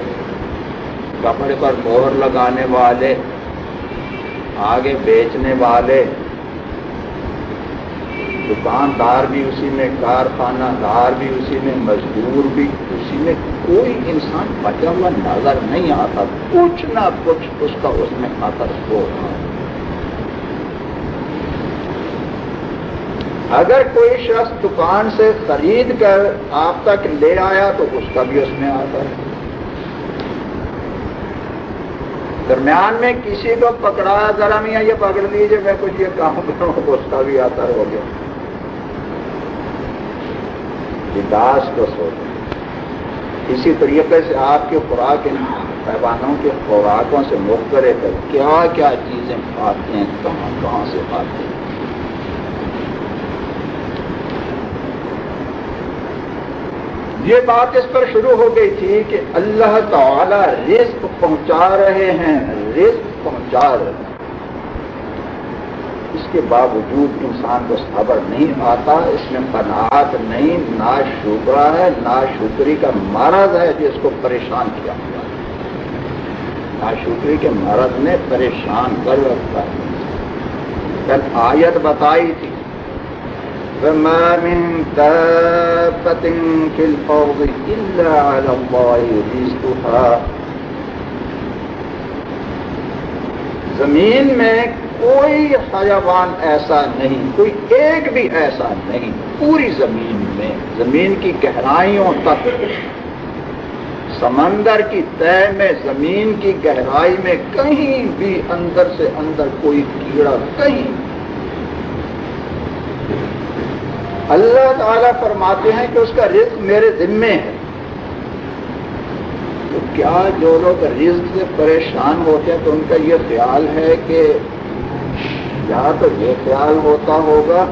کپڑے پر مہر لگانے والے، آگے بیچنے والے۔ دکاندار بھی اسی میں، کارخانہ دار بھی اسی میں، مزدور بھی اسی میں۔ کوئی انسان بچا ہوا نظر نہیں آتا، کچھ نہ کچھ اس کا اس میں اثر ہو رہا اگر کوئی شخص دکان سے خرید کر آپ تک لے آیا تو اس کا بھی اس میں آتا ہے۔ درمیان میں کسی کو پکڑایا ذرا میاں یہ پکڑ لیجیے میں کچھ یہ کام کروں، اس کا بھی آتا ہو گیا۔ داس کو سوچ اسی طریقے سے آپ کے خوراک پیمانوں کے خوراکوں سے مختلف کیا کیا چیزیں کھاتے ہیں، کہاں کہاں سے کھاتے ہیں؟ یہ بات اس پر شروع ہو گئی تھی کہ اللہ تعالی رزق پہنچا رہے ہیں، رزق پہنچا رہے ہیں۔ اس کے باوجود انسان کو صبر نہیں آتا، اس میں قناعت نہیں، نا شکرا ہے، نا شکری کا مرض ہے جس کو پریشان کیا ہوا نا شکری کے مرض نے پریشان کر رکھا ہے۔ کل آیت بتائی تھی فما من دابة في الأرض إلا على الله رزقها. زمین میں کوئی حیوان ایسا نہیں، کوئی ایک بھی ایسا نہیں، پوری زمین میں، زمین کی گہرائیوں تک۔ سمندر کی طے میں، زمین کی گہرائی میں کہیں بھی اندر سے اندر کوئی کیڑا کہیں اللہ تعالیٰ فرماتے ہیں کہ اس کا رزق میرے ذمے ہے۔ تو کیا جو لوگ رزق سے پریشان ہوتے ہیں تو ان کا یہ خیال ہے کہ یا تو یہ خیال ہوتا ہوگا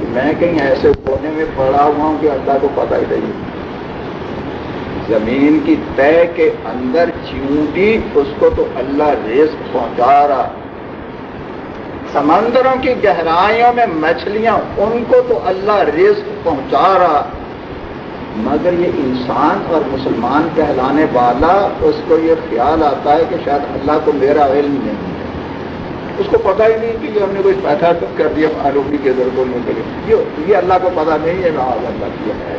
کہ میں کہیں ایسے کونے میں پڑا ہوا ہوں کہ اللہ کو پتہ ہی نہیں۔ زمین کی طے کے اندر چونٹی اس کو تو اللہ رزق پہنچا رہا۔ سمندروں کی گہرائیوں میں مچھلیاں، ان کو تو اللہ رزق پہنچا رہا۔ مگر یہ انسان اور مسلمان کہلانے والا، اس کو یہ خیال آتا ہے کہ شاید اللہ کو میرا علم نہیں ہے۔ اس کو پتہ ہی نہیں کہ ہم نے کوئی پیسہ کر دیا آروپی کے ذرا میں کرے یہ اللہ کو پتہ نہیں ہے نہ اللہ کیا ہے۔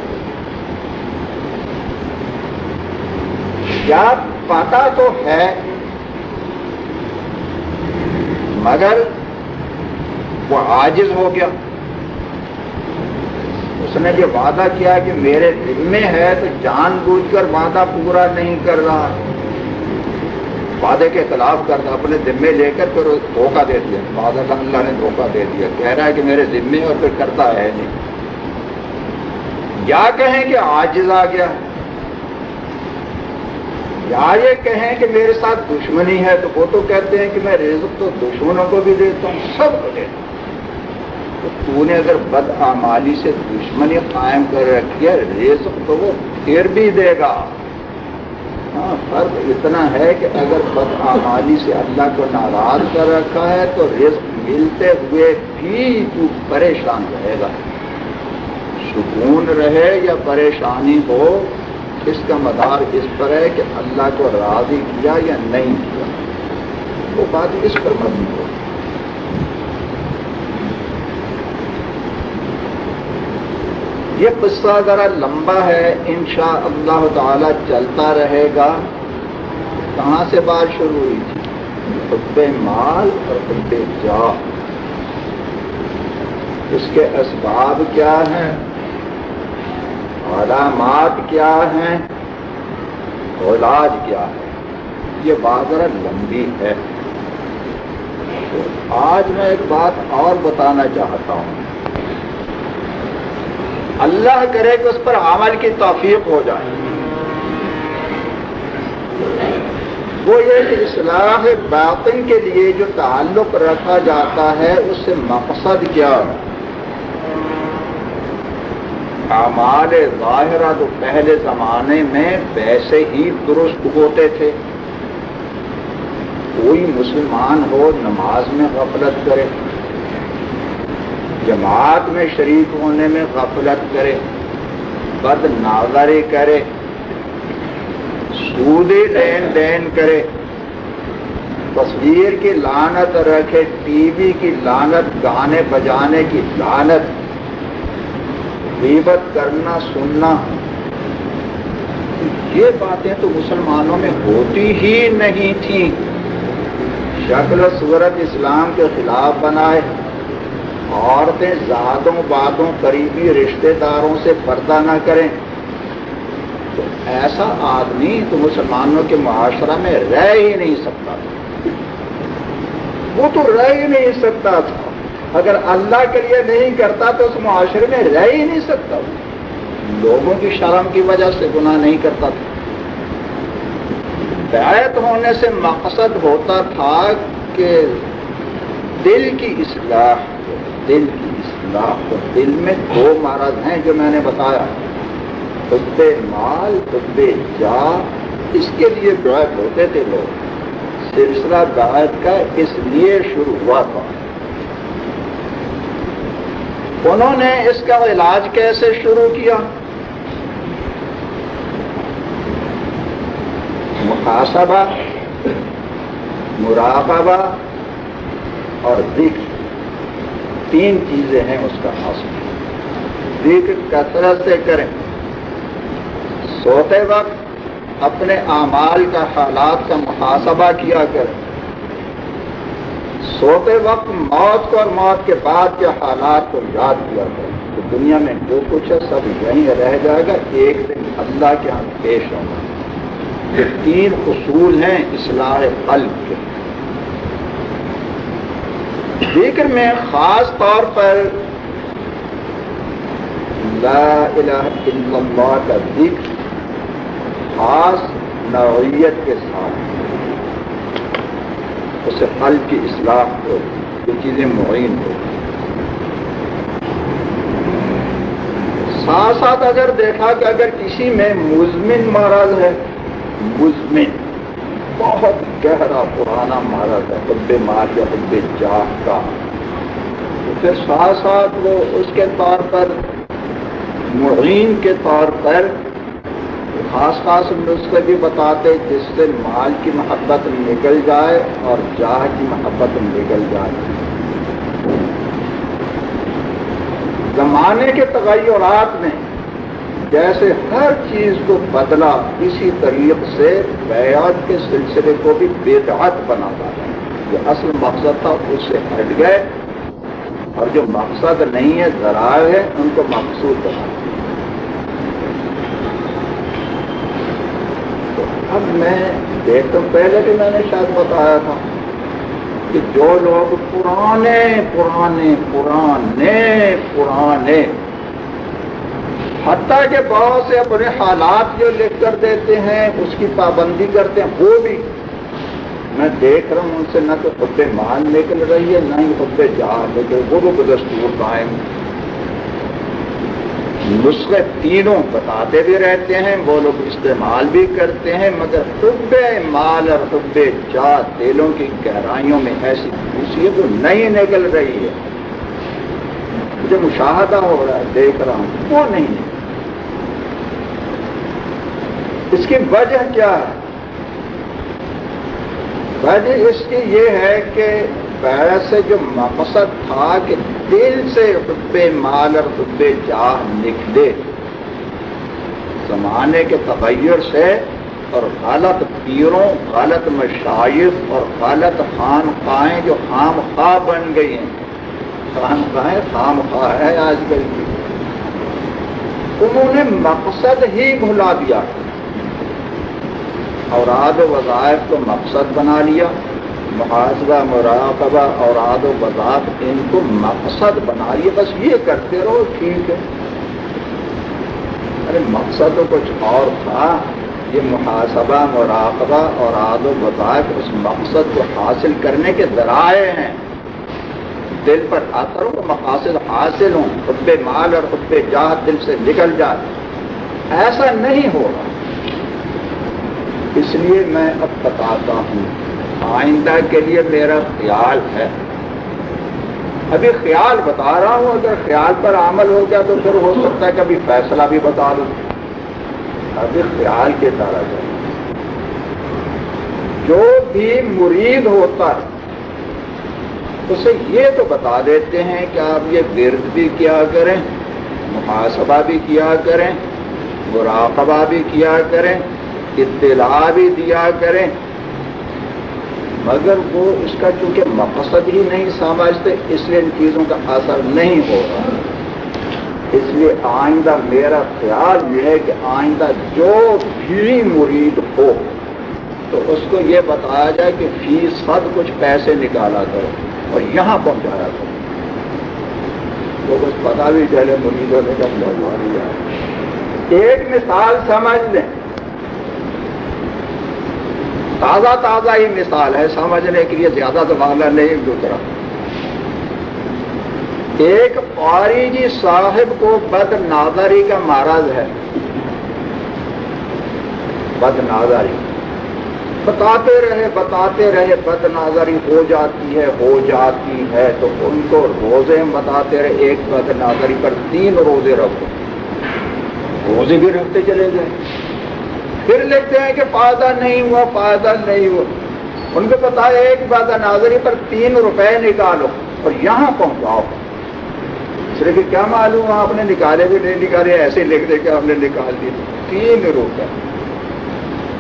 کیا پتا تو ہے، مگر وہ عاجز ہو گیا۔ اس نے یہ وعدہ کیا کہ میرے دل میں ہے تو جان بوجھ کر وعدہ پورا نہیں کر رہا۔ وعدے کے خلاف کرتا اپنے ذمے لے کر پھر دھوکہ دے دیا۔ وعدہ کا اللہ نے دھوکہ دے دیا۔ کہہ رہا ہے کہ میرے ذمے اور پھر کرتا ہے نہیں۔ یا کہیں کہ آجز آ گیا۔ یا یہ کہیں کہ میرے ساتھ دشمنی ہے تو وہ تو کہتے ہیں کہ میں رزق تو دشمنوں کو بھی دیتا ہوں، سب کو دیتا ہوں۔ تو تو نے اگر بد آمالی سے دشمنی قائم کر رکھی ہے، رزق تو وہ پھر بھی دے گا۔ ہاں فرق اتنا ہے کہ اگر بد آمالی سے اللہ کو ناراض کر رکھا ہے تو رزق ملتے ہوئے بھی تو پریشان رہے گا۔ سکون رہے یا پریشانی ہو، اس کا مدار اس پر ہے کہ اللہ کو راضی کیا یا نہیں کیا۔ وہ بات اس پر مبنی ہو یہ قصہ ذرا لمبا ہے انشاء اللہ تعالی چلتا رہے گا۔ کہاں سے بات شروع ہوئی تھی؟ خطب مال اور خطب جا۔ اس کے اسباب کیا ہیں؟ علامات کیا ہیں؟ علاج کیا ہے؟ یہ بات ذرا لمبی ہے۔ تو آج میں ایک بات اور بتانا چاہتا ہوں۔ اللہ کرے کہ اس پر عمل کی توفیق ہو جائے۔ وہ یہ کہ اصلاح باطن کے لیے جو تعلق رکھا جاتا ہے، اس سے مقصد کیا؟ اعمال ظاہرہ تو پہلے زمانے میں ویسے ہی درست ہوتے تھے۔ کوئی مسلمان ہو نماز میں غفلت کرے۔ جماعت میں شریک ہونے میں غفلت کرے، بد ناظری کرے سودی لین دین کرے، تصویر کی لانت رکھے، ٹی وی کی لانت گانے بجانے کی لانت غیبت کرنا، سننا، یہ باتیں تو مسلمانوں میں ہوتی ہی نہیں تھیں۔ شکل صورت اسلام کے خلاف بنائے۔ عورتیں زادوں بادوں قریبی رشتہ داروں سے پردہ نہ کریں۔ تو ایسا آدمی تو مسلمانوں کے معاشرہ میں رہ ہی نہیں سکتا تھا۔ وہ تو رہ ہی نہیں سکتا تھا۔ اگر اللہ کے لیے نہیں کرتا تو اس معاشرے میں رہ ہی نہیں سکتا۔ لوگوں کی شرم کی وجہ سے گناہ نہیں کرتا تھا۔ بیعت ہونے سے مقصد ہوتا تھا کہ دل کی اصلاح دل کی اصلاح تو دل میں دو مرض ہیں جو میں نے بتایا۔ حب مال، حب جا اس کے لیے بیعت ہوتے تھے لوگ۔ سلسلہ بیعت کا اس لیے شروع ہوا تھا۔ انہوں نے اس کا علاج کیسے شروع کیا؟ محاسبہ مراقبہ اور ذکر۔ تین چیزیں ہیں اس کا حاصل۔ ذکر کثرت سے کریں؟ سوتے وقت اپنے اعمال کا حالات کا محاسبہ کیا کریں۔ سوتے وقت موت کو اور موت کے بعد کے حالات کو یاد کیا کریں۔ تو دنیا میں جو کچھ ہے سب یہیں رہ جائے گا، ایک دن اللہ کے ہاں پیش ہوگا۔ یہ تین اصول ہیں اصلاح قلب کے۔ ذکر میں خاص طور پر لا الہ الا اللہ کا ذکر خاص نوعیت کے ساتھ اسے قلب کی اصلاح ہو یہ چیزیں معین ہو۔ ساتھ ساتھ اگر دیکھا کہ اگر کسی میں مزمن مرض ہے، مزمن۔ بہت گہرا پرانا مرض ہے حب مار یا حب جاہ کا۔ پھر ساتھ ساتھ وہ اس کے طور پر معین کے طور پر خاص خاص نسخے بھی بتاتے جس سے مال کی محبت نکل جائے اور جاہ کی محبت نکل جائے۔ زمانے کے تغیرات میں جیسے ہر چیز کو بدلا اسی طریق سے بیعت کے سلسلے کو بھی بیدعت بنا ہے۔ جو اصل مقصد تھا اس سے ہٹ گئے۔ اور جو مقصد نہیں ہے ذرائع ہے، ان کو مقصود بنا۔ تو اب میں دیکھتا ہوں، پہلے بھی میں نے شاید بتایا تھا کہ جو لوگ پرانے پرانے پرانے پرانے حتیٰ کہ بہت سے اپنے حالات جو لکھ کر دیتے ہیں، اس کی پابندی کرتے ہیں، وہ بھی۔ میں دیکھ رہا ہوں ان سے، نہ تو خود مان نکل رہی ہے، نہ ہی خود جہاں نکل وہ بھی دستور قائم۔ نسخے تینوں بتاتے بھی رہتے ہیں، وہ لوگ استعمال بھی کرتے ہیں، مگر حب مال اور حب جا تیلوں کی گہرائیوں میں ایسی خوشی وہ نہیں نکل رہی ہے۔ مجھے مشاہدہ ہو رہا ہے، دیکھ رہا ہوں، وہ نہیں۔ ہے اس کی وجہ کیا ہے؟ وجہ اس کی یہ ہے کہ سے جو مقصد تھا کہ دل سے حب مال اور حب جاہ نکلے، زمانے کے تغیر سے اور غلط پیروں، غلط مشائف اور غلط خان خواہیں جو خام خواہ بن گئی ہیں۔ خان خواہیں خام خواہ ہے آج کل کی۔ انہوں نے مقصد ہی بھلا دیا۔ اوراد و وظائف کو مقصد بنا لیا محاذہ مراقبہ اوراد و وظائف ان کو مقصد بنا لیا۔ بس یہ کرتے رہو، ٹھیک ہے۔ ارے، مقصد تو کچھ اور تھا۔ یہ محاسبہ، مراقبہ اور آد و وظائف اس مقصد کو حاصل کرنے کے ذرائع ہیں۔ دل پر اثر ہو، مقاصد حاصل ہوں۔ خطب مال اور خطب جاہ دل سے نکل جائے۔ ایسا نہیں ہوگا اس لیے میں اب بتاتا ہوں، آئندہ کے لیے میرا خیال ہے۔ ابھی خیال بتا رہا ہوں، اگر خیال پر عمل ہو گیا تو پھر ہو سکتا ہے کہ ابھی فیصلہ بھی بتا دوں۔ ابھی خیال کے طرح ہے۔ جو بھی مرید ہوتا ہے، اسے یہ تو بتا دیتے ہیں کہ آپ یہ ورد بھی کیا کریں، محاسبہ بھی کیا کریں، مراقبہ بھی کیا کریں۔ اطلاع بھی دیا کریں۔ مگر وہ اس کا چونکہ مقصد ہی نہیں سمجھتے، اس لیے ان چیزوں کا اثر نہیں ہو رہا اس لیے آئندہ میرا خیال یہ ہے کہ آئندہ جو بھی مرید ہو، تو اس کو یہ بتایا جائے کہ فیس حد کچھ پیسے نکالا کرو اور یہاں پہنچایا کرو۔ تو کچھ پتا بھی چلے مرید ہونے کا جائے ایک مثال سمجھ لیں۔ تازہ تازہ ہی مثال ہے، سمجھنے کے لیے زیادہ زمانہ نہیں گزرا ایک قاری جی صاحب کو بد نادری کا مرض ہے۔ بد نادری بتاتے رہے بتاتے رہے بد نظری ہو جاتی ہے، ہو جاتی ہے۔ تو ان کو روزے بتاتے رہے، ایک بد نظری پر تین روزے رکھو۔ روزے بھی رکھتے چلے گئے پھر لکھتے ہیں کہ فائدہ نہیں ہوا، فائدہ نہیں ہوا۔ ان کو بتایا ایک بد نظری پر تین روپے نکالو اور یہاں پہنچاؤ۔ صرف کیا معلوم، آپ نے نکالے بھی نہیں نکالے، ایسے لکھ دے کے آپ نے نکال دیے تین روپے۔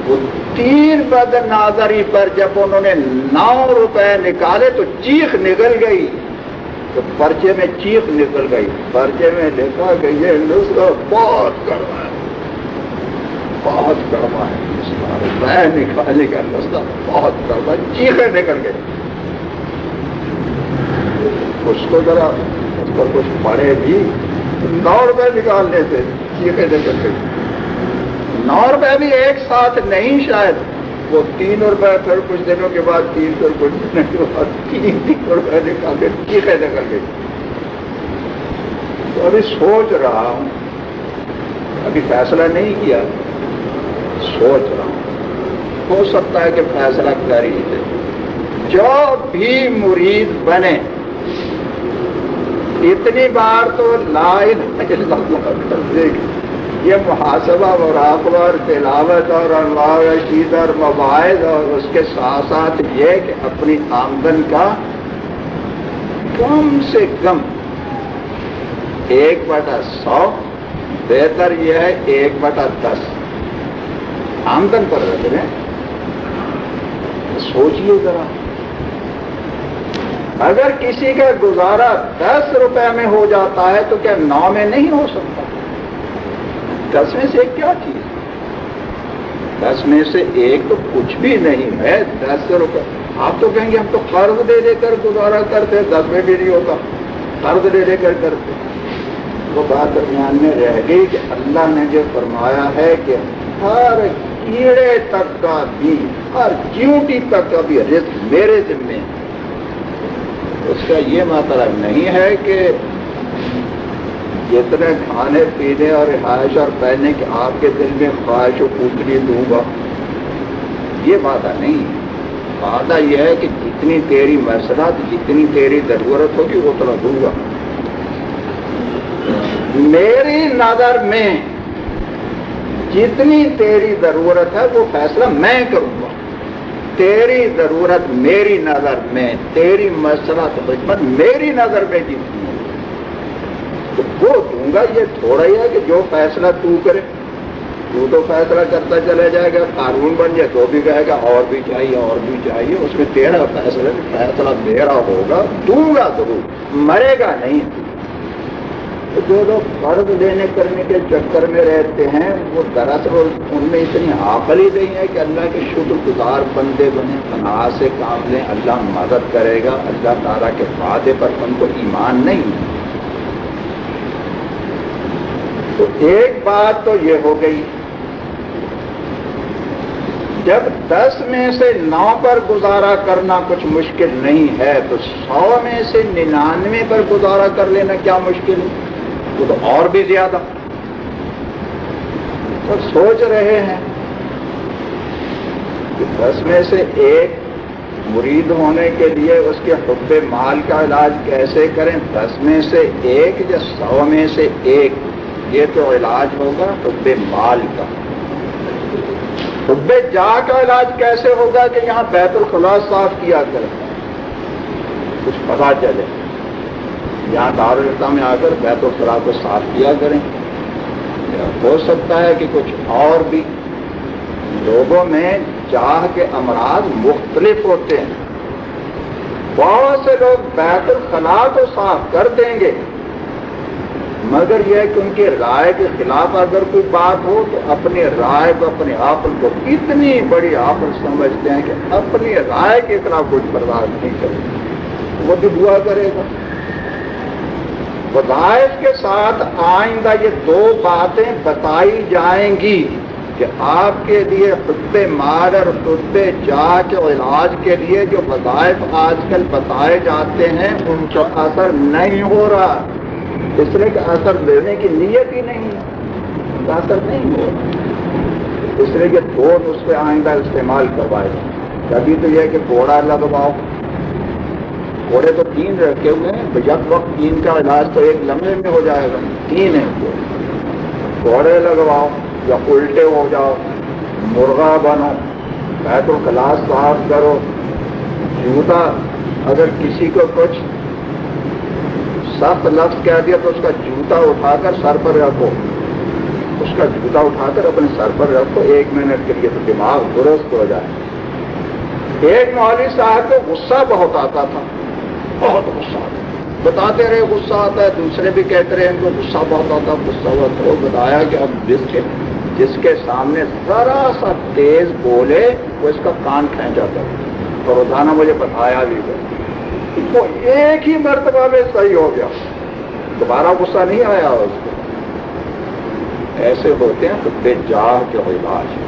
وہ تین بد ناظری پر جب انہوں نے نو روپے نکالے تو چیخ نکل گئی۔ تو پرچے میں چیخ نکل گئی۔ پرچے میں لکھا کہ یہ نسخہ بہت کڑوا ہے بہت نکالنے کا نسخہ بہت کڑوا چیخیں نکل گئی اس کو ذرا اس پر کچھ پڑے بھی۔ نو روپے نکالنے سے چیخیں نکل گئی نو روپے بھی ایک ساتھ نہیں شاید۔ وہ تین روپے پھر کچھ دنوں کے بعد تین سو کچھ دنوں کے بعد تین تین روپے نکال کے چیخے نکل گئی تو ابھی سوچ رہا ہوں۔ ابھی فیصلہ نہیں کیا۔ سوچ رہا ہوں۔ ہو سکتا ہے کہ فیصلہ کر ہی دے۔ جو بھی مرید بنے، اتنی بار تو لائن دیکھ۔ یہ محاسبہ مراقبہ اور تلاوت اور انواع رشید اور مواعظ اور اس کے ساتھ ساتھ یہ کہ اپنی آمدن کا کم سے کم ایک بٹا سو، بہتر یہ ہے ایک بٹا دس۔ آمدن پر رکھ رہے سوچیے ذرا۔ اگر کسی کا گزارا دس روپے میں ہو جاتا ہے تو کیا نو میں نہیں ہو سکتا؟ دس میں سے کیا چیز؟ دس میں سے ایک تو کچھ بھی نہیں ہے، دس روپے۔ آپ تو کہیں گے ہم تو قرض دے دے کر گزارا کرتے دس میں بھی نہیں ہوتا۔ قرض دے دے کر کرتے وہ بات درمیان میں رہ گئی کہ اللہ نے جو فرمایا ہے کہ ہر کیڑے تک کا بھی ہر چیوٹی تک کا بھی رزق میرے ذمے اس کا یہ مطلب نہیں ہے کہ جتنے کھانے پینے اور رہائش اور پہننے کے آپ کے دل میں خواہش و پوتری دوں گا، یہ وعدہ نہیں ہے۔ وعدہ یہ ہے کہ جتنی تیری مسرت جتنی تیری ضرورت ہوگی، اتنا دوں گا۔ میری نظر میں جتنی تیری ضرورت ہے وہ فیصلہ میں کروں گا۔ تیری ضرورت میری نظر میں، تیری مسرت خدمت میری نظر میں جتنی تو وہ دوں گا، یہ تھوڑا ہی ہے کہ جو فیصلہ تو کرے۔ تو تو فیصلہ کرتا چلے جائے گا، قانون بن جائے تو بھی کہے گا، اور بھی چاہیے، اور بھی چاہیے۔ اس میں تیرا فیصلہ فیصلہ میرا ہوگا، دوں گا ضرور۔ مرے گا نہیں۔ جو لوگ قرض لینے کرنے کے چکر میں رہتے ہیں، وہ دراصل ان میں اتنی عقل ہی نہیں ہے کہ اللہ کے شکر گزار بندے بنے پناہ سے کام لیں اللہ مدد کرے گا، اللہ تعالیٰ کے وعدے پر ان کو ایمان نہیں ہے۔ تو ایک بات تو یہ ہو گئی، جب دس میں سے نو پر گزارا کرنا کچھ مشکل نہیں ہے، تو سو میں سے ننانوے پر گزارا کر لینا کیا مشکل ہے؟ وہ تو اور بھی زیادہ۔ تو سوچ رہے ہیں کہ دس میں سے ایک مرید ہونے کے لیے اس کے حب مال کا علاج کیسے کریں؟ دس میں سے ایک یا سو میں سے ایک؟ یہ تو علاج ہوگا حب مال کا۔ حب جا کا علاج کیسے ہوگا کہ یہاں بیت الخلا صاف کیا کریں کچھ پتا چلے۔ یہاں دارالتا میں آ کر بیت الخلا کو صاف کیا کریں۔ ہو سکتا ہے کہ کچھ اور بھی۔ لوگوں میں جاہ کے امراض مختلف ہوتے ہیں۔ بہت سے لوگ بیت الخلاء کو صاف کر دیں گے۔ مگر یہ کہ ان کی رائے کے خلاف اگر کوئی بات ہو تو اپنی رائے کو، اپنے عقل کو اتنی بڑی عقل سمجھتے ہیں کہ اپنی رائے کے خلاف کچھ برداشت نہیں کرے وہ بھی دعا کرے گا۔ وظائف کے ساتھ آئندہ یہ دو باتیں بتائی جائیں گی کہ آپ کے لیے خطب مار اور خطب جاچ اور علاج کے لیے جو وظائف آج کل بتائے جاتے ہیں، ان کا اثر نہیں ہو رہا۔ اس لیے کہ اثر دینے کی نیت ہی نہیں اثر نہیں ہو۔ رہا اس لیے کہ دو نسخے آئندہ استعمال کروائے۔ کبھی تو یہ کہ گھوڑا لگواؤ۔ گھوڑے تو تین رکھے ہوئے ہیں یک وقت تین کا علاج تو ایک لمحے میں ہو جائے گا۔ تین ہے گھوڑے لگواؤ یا الٹے ہو جاؤ، مرغا بنو، بیت الخلاس صاف کرو۔ جوتا اگر کسی کو کچھ سخت لفظ کہہ دیا تو اس کا جوتا اٹھا کر سر پر رکھو۔ اس کا جوتا اٹھا کر اپنے سر پر رکھو۔ ایک منٹ کے لیے تو دماغ درست ہو جائے۔ ایک مولوی صاحب کو غصہ بہت آتا تھا۔ بہت غصہ آتا بتاتے رہے غصہ آتا ہے، دوسرے بھی کہتے رہے ان کو غصہ بہت آتا غصہ ہوا تو بتایا کہ اب جس کے جس کے سامنے ذرا سا تیز بولے، وہ اس کا کان کھینچا تھا تو روزانہ مجھے بتایا بھی گیا۔ وہ ایک ہی مرتبہ میں صحیح ہو گیا۔ دوبارہ غصہ نہیں آیا اس کو۔ ایسے ہوتے ہیں تو بے جاہ کے علاج۔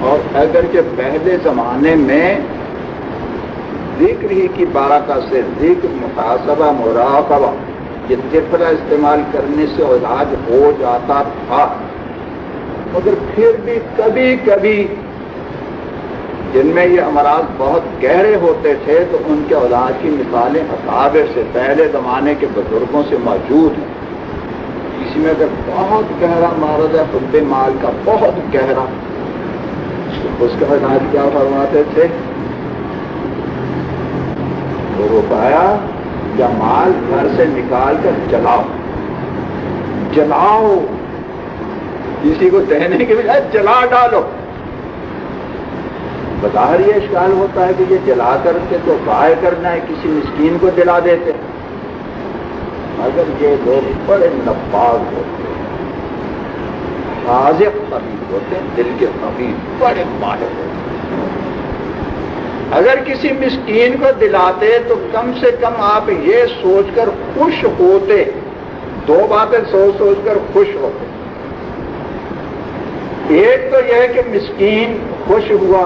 اور اگر کہ پہلے زمانے میں ذکر ہی کی بارکہ سے ذکر محاسبہ مراقبہ، یہ طفلہ استعمال کرنے سے علاج ہو جاتا تھا۔ مگر پھر بھی کبھی کبھی جن میں یہ امراض بہت گہرے ہوتے تھے، تو ان کے علاج کی مثالیں اقابر سے پہلے زمانے کے بزرگوں سے موجود ہیں۔ اسی میں اگر بہت گہرا مرض ہے خود مال کا بہت گہرا، اس کا علاج کیا فرماتے تھے؟ روپایا یا مال گھر سے نکال کر جلاؤ۔ جلاؤ۔ کسی کو دہنے کے بجائے جلا ڈالو۔ بظاہر یہ اشکال ہوتا ہے کہ یہ جلا کر کے تو بائے کرنا ہے، کسی مسکین کو جلا دیتے۔ اگر یہ لوگ بڑے نفاذ ہوتے ہیں۔ حاضر طبیب ہوتے ہیں، دل کے طبیب بڑے ماہر ہوتے ہیں۔ اگر کسی مسکین کو دلاتے تو کم سے کم آپ یہ سوچ کر خوش ہوتے۔ دو باتیں سوچ سوچ کر خوش ہوتے۔ ایک تو یہ کہ مسکین خوش ہوا۔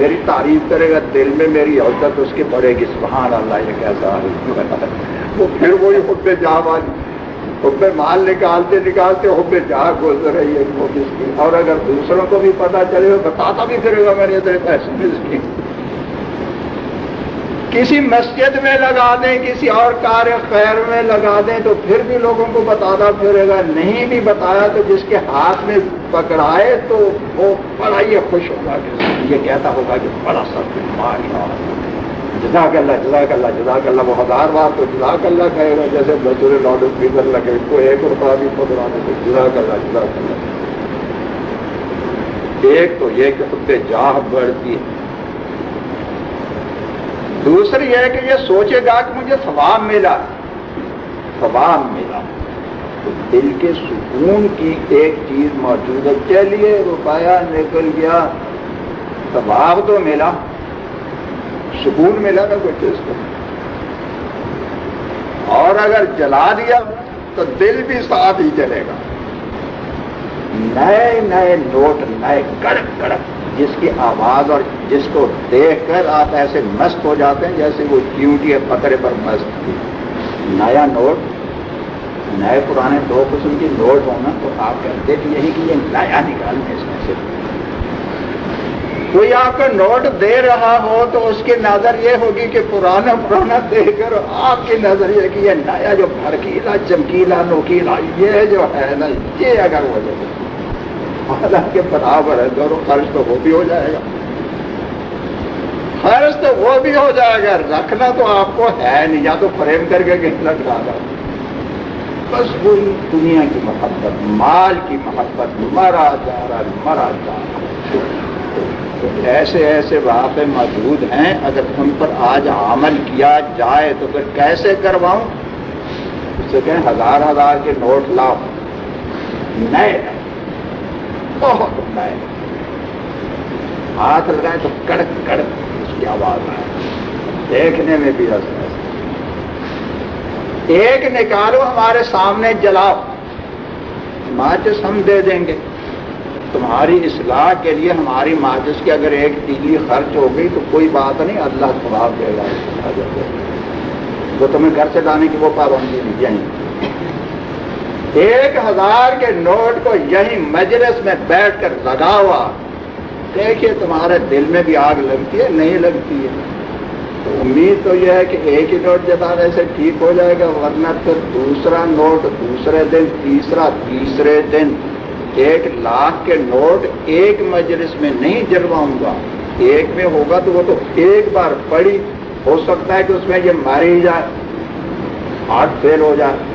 میری تعریف کرے گا، دل میں میری عزت اس کی پڑے گی۔ سبحان اللہ، یہ کیسا وہ پھر وہی خود پہ جا والی خود پہ مال نکالتے نکالتے خود پہ جا گزر رہی ہے وہ مسکین۔ اور اگر دوسروں کو بھی پتا چلے گا بتاتا بھی پھرے گا میں نے ایسے مسکین۔ کسی مسجد میں لگا دیں، کسی اور کار خیر میں لگا دیں تو پھر بھی لوگوں کو بتانا پھر اگر نہیں بھی بتایا تو جس کے ہاتھ میں پکڑائے تو وہ بڑا یہ خوش ہوگا کہ یہ کہتا ہوگا کہ بڑا سب ماریا جزاک اللہ جزاک اللہ جزاک اللہ، وہ ہزار بار تو جزاک اللہ کہے گا، جیسے مزدور لاڈو فیزر لگے کو ایک روپیہ بھی پکڑانے تو جزاک اللہ جزاک اللہ۔ ایک تو یہ کہ خود جاہ بڑھتی ہے۔ دوسری ہے کہ یہ سوچے گا کہ مجھے ثواب ملا۔ ثواب ملا۔ تو دل کے سکون کی ایک چیز موجود ہے۔ چلیے، روپیہ نکل گیا۔ ثواب تو ملا۔ سکون ملا نا کوئی چیز کو۔ اور اگر جلا دیا تو دل بھی ساتھ ہی چلے گا۔ نئے نئے نوٹ، نئے کڑک کڑک جس کی آواز اور جس کو دیکھ کر آپ ایسے مست ہو جاتے ہیں جیسے وہ چیونٹی ہے پکڑے پر مست تھی۔ نیا نوٹ، نئے پرانے دو قسم کی نوٹ ہونا تو آپ کہتے کہ یہی کہ یہ نیا نکالنے اس میں سے۔ کوئی آپ کا نوٹ دے رہا ہو تو اس کی نظر یہ ہوگی کہ پرانا پرانا دے کر آپ کی نظر یہ کہ یہ نیا جو بھڑکیلا، چمکیلا، نوکیلا، یہ جو ہے نا، یہ اگر وہ جو حالانکہ برابر ہے، دونوں خرچ تو وہ بھی ہو جائے گا۔ خرچ تو وہ بھی ہو جائے گا، رکھنا تو آپ کو ہے نہیں، یا تو فریم کر کے کہیں رکھ رہا بس وہی دنیا کی محبت، مال کی محبت، مرا جا رہا، مرا جا رہا۔ ایسے ایسے واقع موجود ہیں، اگر ان پر آج عمل کیا جائے تو پھر کیسے کرواؤں؟ اس سے کہیں ہزار ہزار کے نوٹ لاؤ۔ نئے بہت ہاتھ لگائے تو کڑک کڑک اس کی آواز آئے۔ دیکھنے میں بھی ہنس ایک نکالو ہمارے سامنے جلاؤ۔ ماچس ہم دے دیں گے۔ تمہاری اصلاح کے لیے ہماری ماچس کی اگر ایک تیلی خرچ ہو گئی تو کوئی بات نہیں، اللہ جواب دے گا۔ وہ تمہیں گھر سے لانے کی وہ پابندی نہیں یہیں ایک ہزار کے نوٹ کو یہیں مجلس میں بیٹھ کر لگا ہوا دیکھیے تمہارے دل میں بھی آگ لگتی ہے، نہیں لگتی ہے۔ تو امید تو یہ ہے کہ ایک ہی نوٹ جتانے سے ٹھیک ہو جائے گا، ورنہ پھر دوسرا نوٹ دوسرے دن، تیسرا تیسرے دن۔ ایک لاکھ کے نوٹ ایک مجلس میں نہیں جلواؤں گا۔ ایک میں ہوگا تو وہ تو ایک بار پڑی ہو سکتا ہے کہ اس میں یہ ماری جائے ہاتھ فیل ہو جائے۔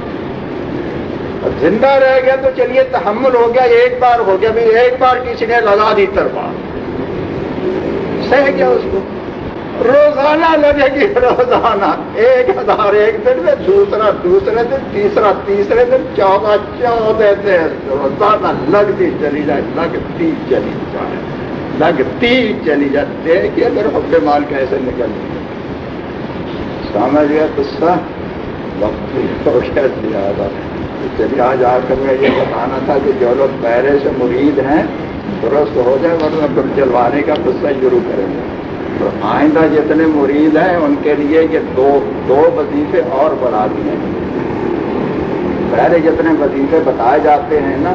زندہ رہ گیا تو چلیے، تحمل ہو گیا، ایک بار ہو گیا بھی ایک بار کسی نے لگا دی تربار۔ سہ گیا اس کو۔ روزانہ لگے گی، روزانہ۔ ایک ہزار ایک دن میں، دوسرا، دوسرے دن، تیسرا، تیسرے دن، چودہ چودہ دن۔ روزانہ لگتی چلی جائے، لگتی چلی جائے، لگتی چلی جائے۔ دیکھیے اگر حب مال کیسے نکل۔ سمجھ گیا تو سب وقت زیادہ چلیے آج کر میں یہ بتانا تھا کہ جو لوگ پہلے سے مرید ہیں، درست ہو جائے، ورنہ پھر جلوانے کا قصہ شروع کریں گے۔ تو آئندہ جتنے مرید ہیں، ان کے لیے یہ دو دو وظیفے اور بڑھا دیے۔ پہلے جتنے وظیفے بتائے جاتے ہیں نا